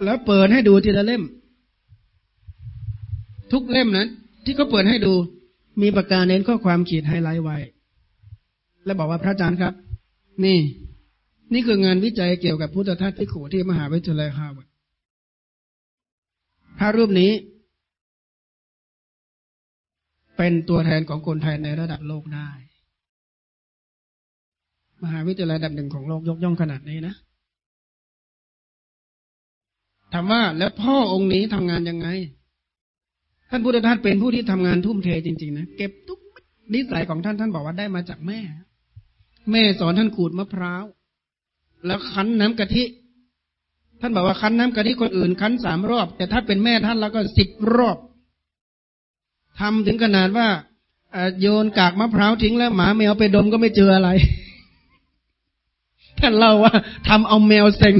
แล้วเปิดให้ดูทีละเล่ม ทุกเล่มนั้น ที่เขาเปิดให้ดู มีปากกาเน้นข้อความขีดไฮไลท์ไว้ และบอกว่าพระอาจารย์ครับ นี่ นี่คืองานวิจัยเกี่ยวกับพุทธทาสภิกขุที่มหาวิทยาลัยฮาร์วาร์ดพระรูปนี้ เป็นตัวแทนของคนไทยในระดับโลกได้ มหาวิทยาลัยอันดับหนึ่งของโลกยกย่องขนาดนี้นะถามว่าแล้วพ่อองค์นี้ทำงานยังไง ท่านพุทธทาสเป็นผู้ที่ทำงานทุ่มเทจริงๆนะเก็บทุกนิสัยของท่านท่านบอกว่าได้มาจากแม่ แม่สอนท่านขูดมะพร้าว แล้วคั้นน้ำกะทิ ท่านบอกว่าคั้นน้ำกะทิคนอื่นคั้นสามรอบ แต่ถ้าเป็นแม่ท่านแล้วก็สิบรอบทำถึงขนาดว่าโยนกากมะพร้าวทิ้งแล้วหมาแมวไปดมก็ไม่เจออะไร ท่านเล่าว่าทำเอาแมวเซ็ง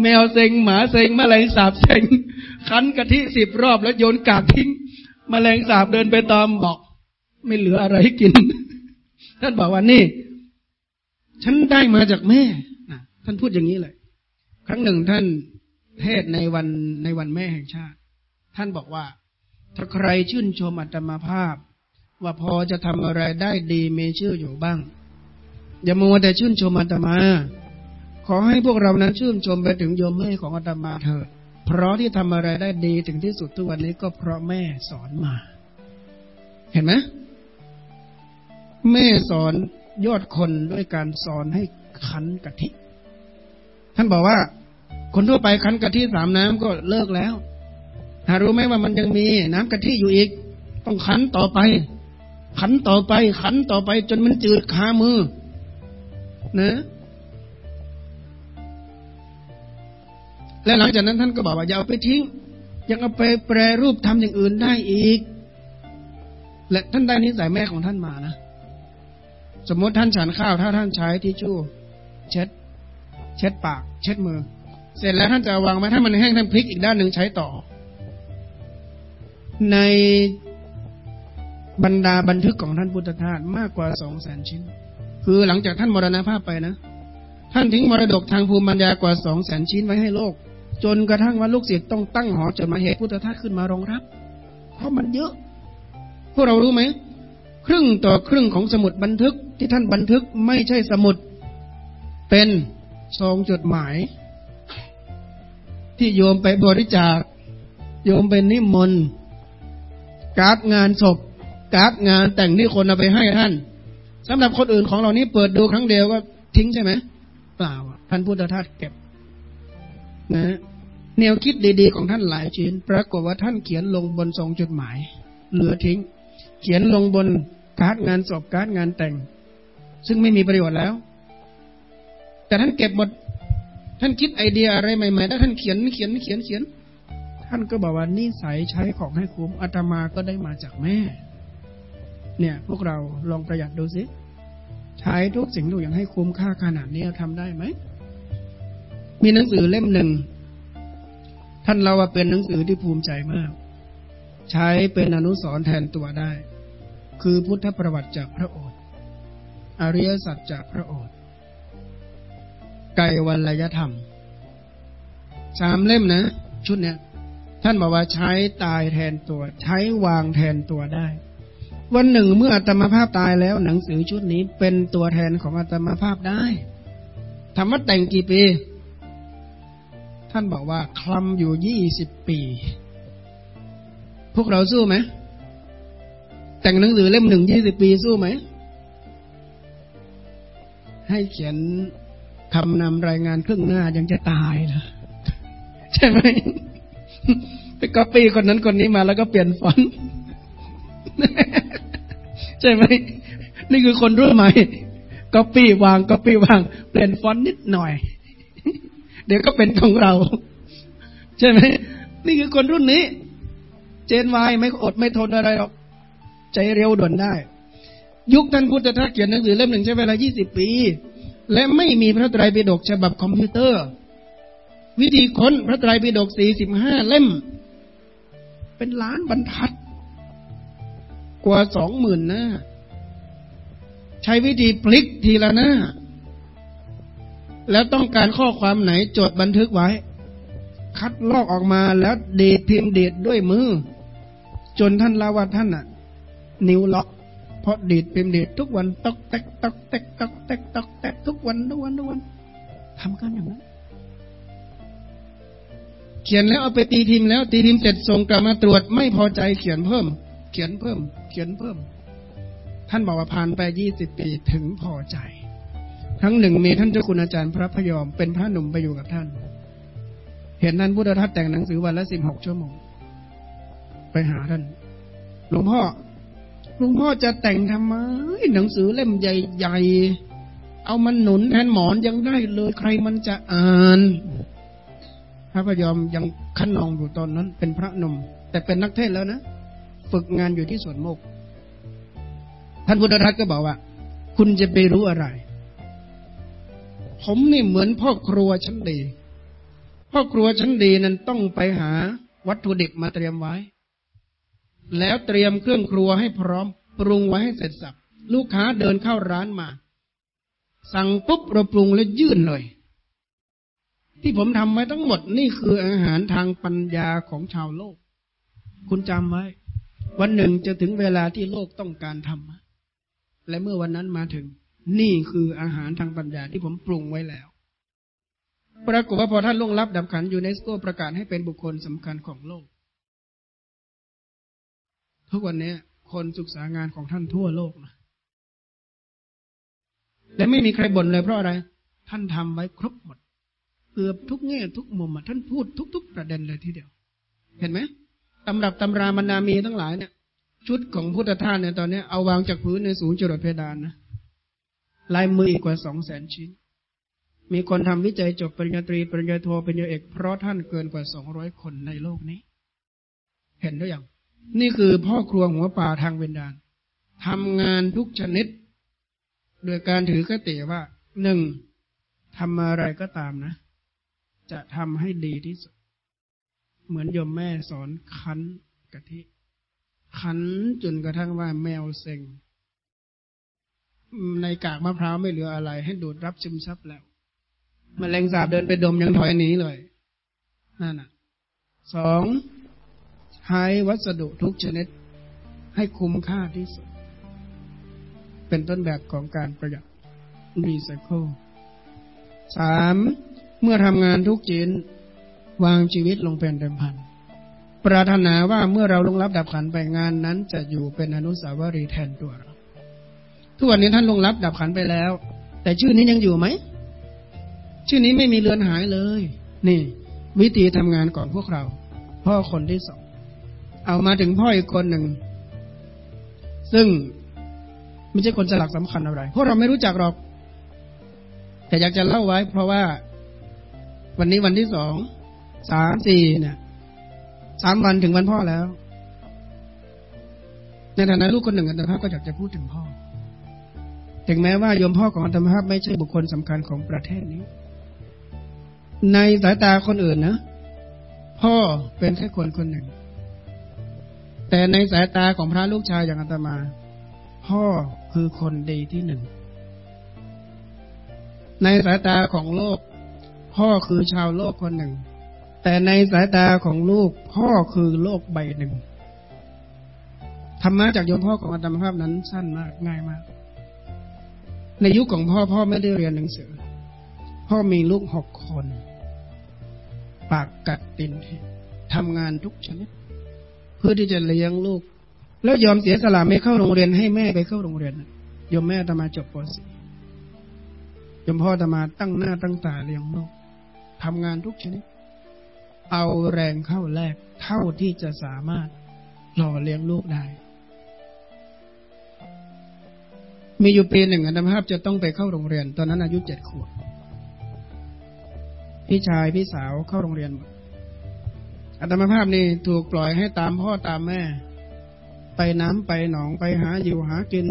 แมวเซ็งหมาเซ็งแมลงสาบเซ็ง คั้นกะทิสิบรอบแล้วโยนกากทิ้งมแมลงสาบเดินไปตามบอก ไม่เหลืออะไรให้กิน ท่านบอกว่านี่ ฉันได้มาจากแม่ท่านพูดอย่างนี้เลย ครั้งหนึ่งท่านเทศในวันในวันแม่แห่งชาติ ท่านบอกว่า ถ้าใครชื่นชมอัตมาภาพ ว่าพอจะทำอะไรได้ดีมีชื่ออยู่บ้าง อย่ามัวแต่ชื่นชมอัตมา ขอให้พวกเรานั้นชื่นชมไปถึงโยมแม่ของอาตมาเถิดเพราะที่ทำอะไรได้ดีถึงที่สุดทุกวันนี้ก็เพราะแม่สอนมา เห็นไหมแม่สอนยอดคนด้วยการสอนให้คั้นกะทิ ท่านบอกว่า คนทั่วไปคั้นกะทิสามน้ำก็เลิกแล้ว หารู้ไหมว่ามันยังมีน้ำกะทิอยู่อีก ต้องคั้นต่อไปขันต่อไปขันต่อไป จนมันจืดคามือ นะและหลังจากนั้นท่านก็บอกว่าอย่าเอาไปทิ้งยังเอาไปแปรรูปทำอย่างอื่นได้อีก และท่านได้นิสัยแม่ของท่านมานะสมมติท่านฉันข้าว ถ้าท่านใช้ทิชชู่เช็ด เช็ดปาก เช็ดมือ เสร็จแล้วท่านจะวางไว้ถ้ามันแห้งท่านพลิกอีกด้านหนึ่งใช้ต่อ ในบรรดาบันทึกของท่านพุทธทาสมากกว่าสองแสนชิ้น คือหลังจากท่านมรณภาพไปนะ ท่านทิ้งมรดกทางภูมิปัญญากว่าสองแสนชิ้นไว้ให้โลก จนกระทั่งว่าลูกศิษย์ต้องตั้งหอจดหมายเหตุพุทธทาสขึ้นมารองรับ เพราะมันเยอะ พวกเรารู้ไหม ครึ่งต่อครึ่งของสมุดบันทึกที่ท่านบันทึกไม่ใช่สมุด เป็นซองจดหมาย ที่โยมไปบริจาค โยมเป็นนิมนต์การ์ดงานศพการ์ดงานแต่งที่คนเอาไปให้ท่าน สำหรับคนอื่นของเรานี้เปิดดูครั้งเดียวก็ทิ้งใช่ไหมเปล่าท่านพุทธทาสเก็บนะแนวคิดดีๆของท่านหลายชิ้น ปรากฏว่าท่านเขียนลงบนซองจดหมาย เหลือทิ้ง เขียนลงบนการ์ดงานศพการ์ดงานแต่ง ซึ่งไม่มีประโยชน์แล้ว แต่ท่านเก็บหมด ท่านคิดไอเดียอะไรใหม่ๆแล้วท่านเขียนเขียนเขียนเขียน ท่านก็บอกว่านิสัยใช้ของให้คุ้มอาตมาก็ได้มาจากแม่ เนี่ย พวกเราลองประหยัดดูสิใช้ทุกสิ่งทุกอย่างให้คุ้มค่าขนาดนี้ทำได้ไหม มีหนังสือเล่มหนึ่ง ท่านเราว่าเป็นหนังสือที่ภูมิใจมาก ใช้เป็นอนุสรณ์แทนตัวได้ คือพุทธประวัติจากพระโอษฐ์อริยสัจจากพระโอษฐ์ไกวัลยธรรม สามเล่มนะ ชุดเนี้ยท่านบอกว่าใช้ตายแทนตัว ใช้วางแทนตัวได้ วันหนึ่งเมื่ออาตมาภาพตายแล้ว หนังสือชุดนี้เป็นตัวแทนของอาตมาภาพได้ถามว่าแต่งกี่ปี ท่านบอกว่าคลำอยู่ยี่สิบปี พวกเราสู้ไหม แต่งหนังสือเล่มหนึ่งยี่สิบปีสู้ไหม ให้เขียนคำนำรายงานครึ่งหน้ายังจะตายนะใช่ไหมไปก๊อปปี้คนนั้นคนนี้มาแล้วก็เปลี่ยนฟอนต์ ใช่ไหมนี่คือคนรุ่นใหม่ก็ปี้วางก็ปี้วาง เปลี่ยนฟอนต์นิดหน่อย เดี๋ยวก็เป็นของเรา ใช่ไหมนี่คือคนรุ่นนี้ เจนวายไม่อดไม่ทนอะไรหรอกใจเร็วด่วนได้ ยุคท่านพุทธทาสเขียนหนังสือเล่มหนึ่งใช้เวลา 20 ปี และไม่มีพระไตรปิฎกฉบับคอมพิวเตอร์ วิธีค้นพระไตรปิฎก45 เล่ม เป็นล้านบรรทัด กว่าสองหมื่นหน้า ใช้วิธีพลิกทีละหน้า แล้วต้องการข้อความไหนจดบันทึกไว้ คัดลอกออกมาแล้วเดทพิมพ์เดทด้วยมือ จนท่านลาว่าท่านอะนิ้วล็อกเพราะเดทพิมพ์เดททุกวันตอกแตกตอกแตกตอกแตกตอกแตกทุกวันทุกวันทุกวันทำกันอย่างนั้นเขียนแล้วเอาไปตีพิมพ์แล้วตีพิมพ์เสร็จส่งกลับมาตรวจไม่พอใจเขียนเพิ่ม เขียนเพิ่ม เขียนเพิ่ม ท่านบอกว่าผ่านไปยี่สิบปีถึงพอใจทั้งหนึ่งมีท่านเจ้าคุณอาจารย์พระพยอมเป็นพระหนุ่มไปอยู่กับท่าน เห็นนั้นพุทธทัตแต่งหนังสือวันละสิบหกชั่วโมง ไปหาท่าน หลวงพ่อหลวงพ่อจะแต่งทำไมหนังสือเล่มใหญ่ๆ เอามันหนุนแทนหมอนยังได้เลยใครมันจะอ่านพระพยอมยังขันนองอยู่ตอนนั้น เป็นพระหนุ่มแต่เป็นนักเทศแล้วนะ ฝึกงานอยู่ที่สวนโมก ท่านพุทธทัตก็บอกว่า คุณจะไปรู้อะไร ผมนี่เหมือนพ่อครัวชั้นดี พ่อครัวชั้นดีนั้นต้องไปหาวัตถุดิบมาเตรียมไว้ แล้วเตรียมเครื่องครัวให้พร้อม ปรุงไว้ให้เสร็จสับ ลูกค้าเดินเข้าร้านมา สั่งปุ๊บเราปรุงแล้วยื่นเลยที่ผมทำไว้ทั้งหมดนี่คืออาหารทางปัญญาของชาวโลก คุณจำไว้ วันหนึ่งจะถึงเวลาที่โลกต้องการธรรมะและเมื่อวันนั้นมาถึง นี่คืออาหารทางปัญญาที่ผมปรุงไว้แล้ว ปรากฏว่าพอท่านลงรับดับขันยูเนสโกประกาศให้เป็นบุคคลสำคัญของโลก ทุกวันนี้คนศึกษางานของท่านทั่วโลกนะและไม่มีใครบ่นเลยเพราะอะไร ท่านทำไว้ครบหมดเกือบทุกแง่ทุกมุมท่านพูดทุก ๆ ประเด็นเลยทีเดียว เห็นไหม ตำรับตำรามนามีทั้งหลายเนี่ยชุดของพุทธทาสเนี่ยตอนนี้เอาวางจากพื้นในสูงจรดเพดานนะลายมืออีกกว่าสองแสนชิ้น มีคนทำวิจัยจบปริญญาตรีปริญญาโทปริญญาเอก เพราะท่านเกินกว่าสองร้อยคนในโลกนี้ เห็นหรือยังนี่คือพ่อครัวหัวป่าทางเวนดานทำงานทุกชนิด โดยการถือกติว่าหนึ่งทำอะไรก็ตามนะ จะทำให้ดีที่สุด เหมือนยมแม่สอนคั้นกะทิ คั้นจนกระทั่งว่าแมวเซ็ง ในกากมะพร้าวไม่เหลืออะไร ให้ดูดรับซึมซับแล้วมแมลงสาบเดินไปดมยังถอยหนีเลยนั่นน่ะสองใช้วัสดุทุกชนิด ให้คุ้มค่าที่สุด เป็นต้นแบบของการประหยัดรีไซเคิลสามเมื่อทำงานทุกจิน วางชีวิตลงเป็นเดิมพัน ปรารถนาว่าเมื่อเราลงรับดับขันไปงานนั้น จะอยู่เป็นอนุสาวรีย์แทนตัวเรา ทุกวันนี้ท่านลงรับดับขันไปแล้ว แต่ชื่อนี้ยังอยู่ไหม ชื่อนี้ไม่มีเลือนหายเลย นี่ วิธีทำงานก่อนพวกเรา พ่อคนที่สอง เอามาถึงพ่ออีกคนหนึ่ง ซึ่งไม่ใช่คนสลักสำคัญอะไร พวกเราไม่รู้จักหรอก แต่อยากจะเล่าไว้ เพราะว่าวันนี้วันที่สอง สามสี่เนี่ยสามวันถึงวันพ่อแล้ว ในฐานะลูกคนหนึ่งอัตภาพก็อยากจะพูดถึงพ่อ ถึงแม้ว่าโยมพ่อของอัตภาพไม่ใช่บุคคลสำคัญของประเทศนี้ ในสายตาคนอื่นนะพ่อเป็นแค่คนคนหนึ่ง แต่ในสายตาของพระลูกชายอย่างอาตมา พ่อคือคนดีที่หนึ่ง ในสายตาของโลก พ่อคือชาวโลกคนหนึ่ง แต่ในสายตาของลูกพ่อคือโลกใบหนึ่งธรรมะจากโยมพ่อของอาตมภาพนั้นสั้นมากง่ายมาก ในยุคของพ่อพ่อไม่ได้เรียนหนังสือ พ่อมีลูกหกคน ปากกัดตินทำงานทุกชนิด เพื่อที่จะเลี้ยงลูก แล้วยอมเสียสละไม่เข้าโรงเรียนให้แม่ไปเข้าโรงเรียนยมแม่ตมาจบป .4 ยมพ่อตมาตั้งหน้าตั้งตาเลี้ยงลูกทำงานทุกชนิด เอาแรงเข้าแรกเท่าที่จะสามารถหล่อเลี้ยงลูกได้ มีอยู่ปีหนึ่งอัตภาพจะต้องไปเข้าโรงเรียน ตอนนั้นอายุเจ็ดขวบ พี่ชายพี่สาวเข้าโรงเรียนหมดอัตมภาพนี่ถูกปล่อยให้ตามพ่อตามแม่ ไปน้ำไปหนองไปหาอยู่หากิน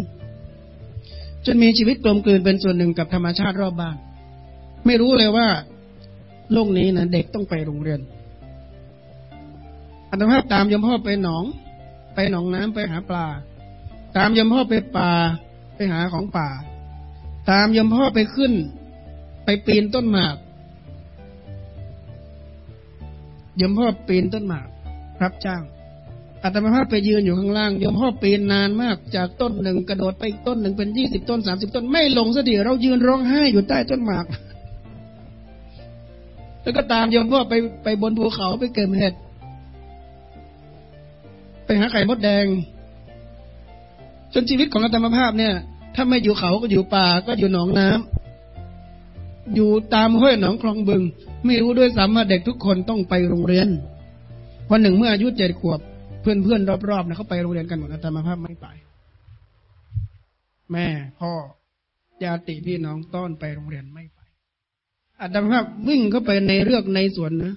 จนมีชีวิตกลมกลืนเป็นส่วนหนึ่งกับธรรมชาติรอบบ้าน ไม่รู้เลยว่าโลกนี้นะเด็กต้องไปโรงเรียน อัตมภาพตามยมพ่อไปหนอง ไปหนองน้ำไปหาปลา ตามยมพ่อไปป่าไปหาของป่า ตามยมพ่อไปขึ้น ไปปีนต้นหมากยมพ่อปีนต้นหมากรับจ้างอาตมาภาพไปยืนอยู่ข้างล่างยมพ่อปีนนานมาก จากต้นหนึ่งกระโดดไปอีกต้นหนึ่งเป็นยี่สิบต้นสามสิบต้นไม่ลงสักทีเรายืนร้องไห้อยู่ใต้ต้นหมาก แล้วก็ตามยมพ่อไปไปบนภูเขาไปเก็บเห็ด ไปหาไข่มดแดง จนชีวิตของอาตมภาพเนี่ย ถ้าไม่อยู่เขาก็อยู่ป่าก็อยู่หนองน้ำอยู่ตามห้วยหนองคลองบึง ไม่รู้ด้วยซ้ำว่าเด็กทุกคนต้องไปโรงเรียนวันหนึ่งเมื่ออายุเจ็ดขวบ เพื่อนเพื่อนรอบๆนะเขาไปโรงเรียนกันหมดอาตมาภาพไม่ไป แม่พ่อญาติพี่น้องต้อนไปโรงเรียนไม่ไปอาตมาภาพวิ่งเข้าไปในเรือกในสวนนะ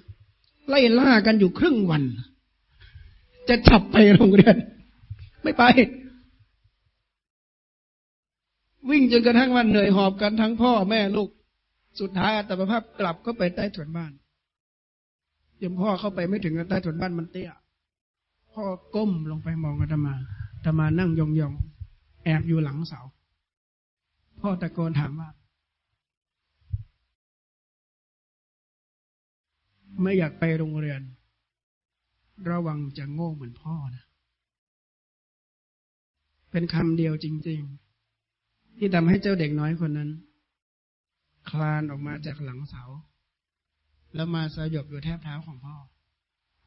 ไล่ล่ากันอยู่ครึ่งวัน จะจับไปโรงเรียน ไม่ไป วิ่งจนกระทั่งวันเหนื่อยหอบกันทั้งพ่อแม่ลูก สุดท้ายอัตมภาพกลับก็ไปใต้ถุนบ้านยมพ่อเข้าไปไม่ถึงใต้ถุนบ้านมันเตี้ย พ่อก้มลงไปมองอาตมาอาตมานั่งยองๆ แอบอยู่หลังเสา พ่อตะโกนถามว่า ไม่อยากไปโรงเรียน ระวังจะโง่เหมือนพ่อนะ เป็นคำเดียวจริง ๆ ที่ทำให้เจ้าเด็กน้อยคนนั้น คลานออกมาจากหลังเสา แล้วมาสยบอยู่แทบเท้าของพ่อ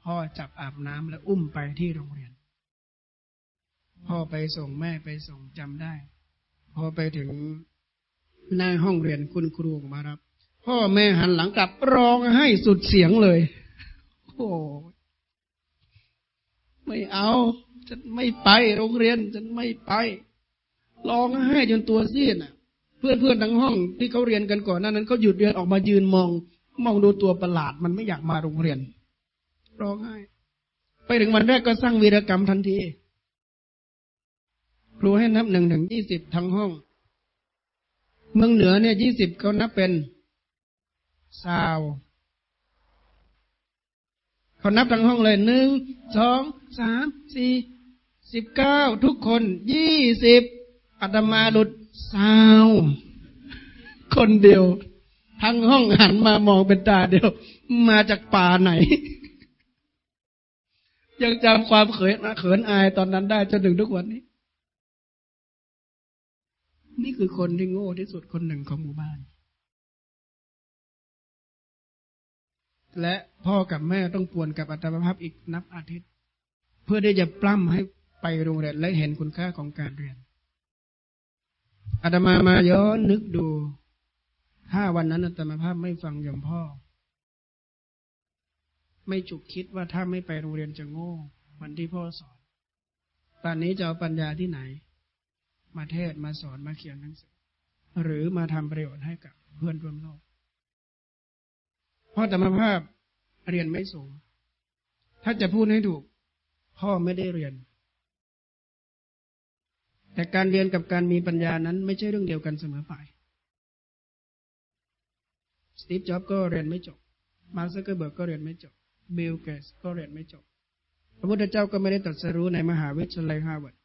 พ่อจับอาบน้ำและอุ้มไปที่โรงเรียน พ่อไปส่งแม่ไปส่งจำได้ พอไปถึงหน้าห้องเรียนคุณครูมารับ พ่อแม่หันหลังกลับร้องให้สุดเสียงเลย โอ้ ไม่เอาฉันไม่ไปโรงเรียนฉันไม่ไปร้องไห้จนตัวซีดอะ เพื่อนเพื่อนทั้งห้องที่เขาเรียนกันก่อนนั้นนั้นเขาหยุดเรียนออกมายืนมอง มองดูตัวประหลาดมันไม่อยากมาโรงเรียนร้องไห้ ไปถึงวันแรกก็สร้างวีรกรรมทันทีครูให้นับหนึ่งถึงยี่สิบทั้งห้อง เมืองเหนือเนี่ยยี่สิบเขานับเป็นซาว เขานับทั้งห้องเลยหนึ่งสองสามสี่สิบเก้าทุกคนยี่สิบอาตมาหลุดซาวคนเดียว ทั้งห้องหันมามองเป็นตาเดียว มาจากป่าไหน ยังจำความเขินเขินอายตอนนั้นได้จนถึงทุกวันนี้ นี่คือคนที่โง่ที่สุดคนหนึ่งของหมู่บ้าน และพ่อกับแม่ต้องปวนกับอัตมาภาพอีกนับอาทิตย์ เพื่อที่จะปล้ำให้ไปโรงเรียนและเห็นคุณค่าของการเรียนอาตมามาย้อนนึกดูถ้าวันนั้นอาตมาภาพไม่ฟังยมพ่อ ไม่จุกคิดว่าถ้าไม่ไปโรงเรียนจะโง่ วันที่พ่อสอนป่านนี้จะเอาปัญญาที่ไหน มาเทศมาสอนมาเขียนหนังสือ หรือมาทำประโยชน์ให้กับเพื่อนร่วมโลก พ่อธรรมภาพเรียนไม่สูง ถ้าจะพูดให้ถูก พ่อไม่ได้เรียน แต่การเรียนกับการมีปัญญานั้นไม่ใช่เรื่องเดียวกันเสมอไป สตีฟ จ็อบส์ก็เรียนไม่จบ มาร์คซักเกอร์เบิร์กก็เรียนไม่จบ บิล เกตส์ก็เรียนไม่จบ พระพุทธเจ้าก็ไม่ได้ตรัสรู้ในมหาวิทยาลัยฮาร์วาร์ด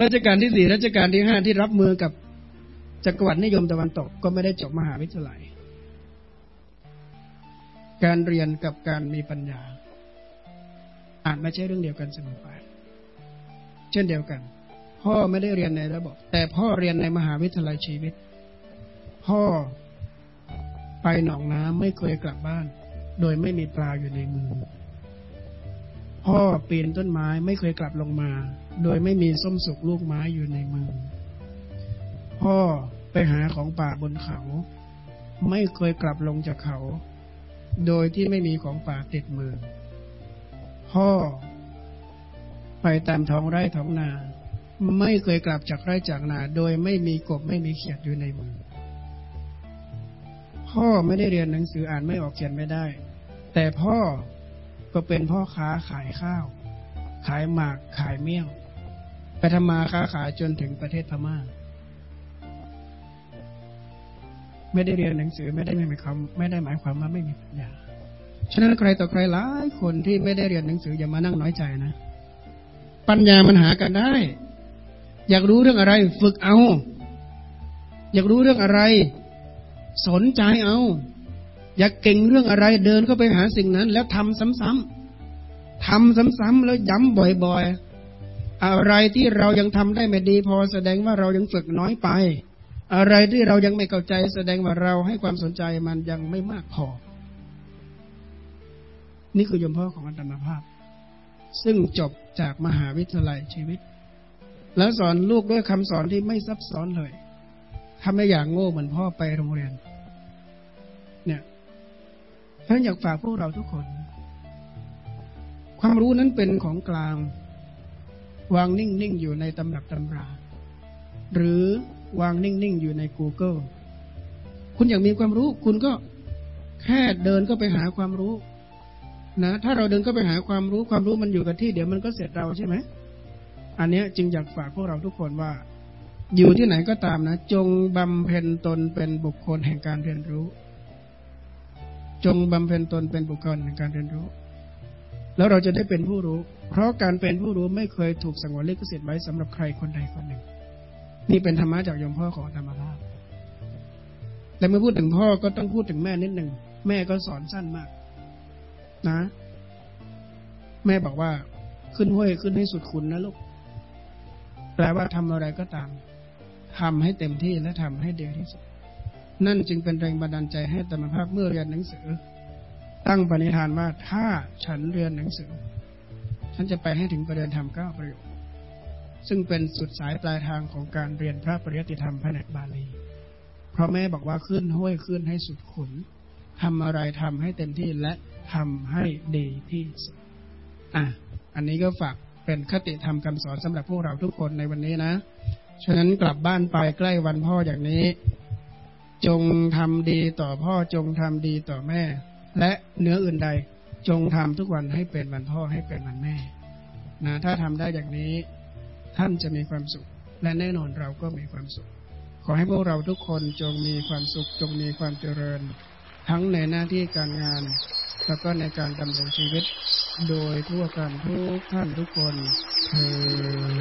รัชกาลที่สี่รัชกาลที่ห้าที่รับมือกับ จักรวรรดินิยมตะวันตกก็ไม่ได้จบมหาวิทยาลัย การเรียนกับการมีปัญญา อาจไม่ใช่เรื่องเดียวกันเสมอไป เช่นเดียวกัน พ่อไม่ได้เรียนในระบบ แต่พ่อเรียนในมหาวิทยาลัยชีวิต พ่อไปหนองน้ำไม่เคยกลับบ้าน โดยไม่มีปลาอยู่ในมือ พ่อปีนต้นไม้ไม่เคยกลับลงมา โดยไม่มีส้มสุกลูกไม้อยู่ในมือพ่อ ไปหาของป่าบนเขา ไม่เคยกลับลงจากเขา โดยที่ไม่มีของป่าติดมือ พ่อ ไปตามท้องไร่ท้องนา ไม่เคยกลับจากไร่จากนา โดยไม่มีกบไม่มีเขียดอยู่ในมือ พ่อไม่ได้เรียนหนังสืออ่านไม่ออกเขียนไม่ได้ แต่พ่อก็เป็นพ่อค้าขายข้าว ขายหมากขายเมี่ยงไปทำมาค้าขายจนถึงประเทศพม่า ไม่ได้เรียนหนังสือไม่ได้หมายความไม่ได้หมายความว่าไม่มีปัญญา ฉะนั้นใครต่อใครหลายคนที่ไม่ได้เรียนหนังสืออย่ามานั่งน้อยใจนะ ปัญญามันหากันได้ อยากรู้เรื่องอะไรฝึกเอา อยากรู้เรื่องอะไร สนใจเอา อยากเก่งเรื่องอะไรเดินเข้าไปหาสิ่งนั้น แล้วทำซ้ำๆทำซ้ำๆแล้วย้ำบ่อย ๆ อะไรที่เรายังทำได้ไม่ดีพอแสดงว่าเรายังฝึกน้อยไป อะไรที่เรายังไม่เข้าใจแสดงว่าเราให้ความสนใจมันยังไม่มากพอ นี่คือยมพ่อของอัตมาภาพ ซึ่งจบจากมหาวิทยาลัยชีวิต แล้วสอนลูกด้วยคำสอนที่ไม่ซับซ้อนเลยทำให้อย่างโง่เหมือนพ่อไปโรงเรียน เนี่ยท่านอยากฝากพวกเราทุกคน ความรู้นั้นเป็นของกลาง วางนิ่งๆอยู่ในตำรับตำรา หรือ วางนิ่งๆ อยู่ใน Google คุณอยากมีความรู้ คุณก็แค่เดินก็ไปหาความรู้ นะ ถ้าเราเดินก็ไปหาความรู้ความรู้มันอยู่กับที่ เดี๋ยวมันก็เสร็จเราใช่ไหมอันนี้จึงอยากฝากพวกเราทุกคนว่า อยู่ที่ไหนก็ตามนะ จงบำเพ็ญตนเป็นบุคคลแห่งการเรียนรู้ จงบำเพ็ญตนเป็นบุคคลแห่งการเรียนรู้ แล้วเราจะได้เป็นผู้รู้ เพราะการเป็นผู้รู้ไม่เคยถูกสังวรลิขสิทธิ์ไว้สำหรับใครคนใดคนหนึ่ง นี่เป็นธรรมะจากยมพ่อของธรรมราชและเมื่อพูดถึงพ่อก็ต้องพูดถึงแม่นิดหนึ่ง แม่ก็สอนสั้นมาก นะ แม่บอกว่า ขึ้นห้วยขึ้นให้สุดคุณนะลูก แปลว่าทำอะไรก็ตาม ทำให้เต็มที่และทำให้ดีที่สุด นั่นจึงเป็นแรงบันดาลใจให้ตมภาพเมื่อเรียนหนังสือ ตั้งปณิธานว่าถ้าฉันเรียนหนังสือ ฉันจะไปให้ถึงประเด็นธรรมเก้าประโยค ซึ่งเป็นสุดสายปลายทางของการเรียนพระปริยติธรรมแผนกบาลี เพราะแม่บอกว่าขึ้นห้วยขึ้นให้สุดขุนทำอะไรทำให้เต็มที่และทำให้ดีที่สุด อะ อันนี้ก็ฝากเป็นคติธรรมคำสอนสำหรับพวกเราทุกคนในวันนี้นะ ฉะนั้นกลับบ้านไปใกล้วันพ่ออย่างนี้ จงทำดีต่อพ่อจงทำดีต่อแม่ และเนื้ออื่นใด จงทำทุกวันให้เป็นวันพ่อให้เป็นวันแม่ นะ ถ้าทำได้อย่างนี้ ท่านจะมีความสุข และแน่นอนเราก็มีความสุข ขอให้พวกเราทุกคนจงมีความสุขจงมีความเจริญ ทั้งในหน้าที่การงาน แล้วก็ในการดำรงชีวิต โดยทั่วกันทุกท่านทุกคนเธอ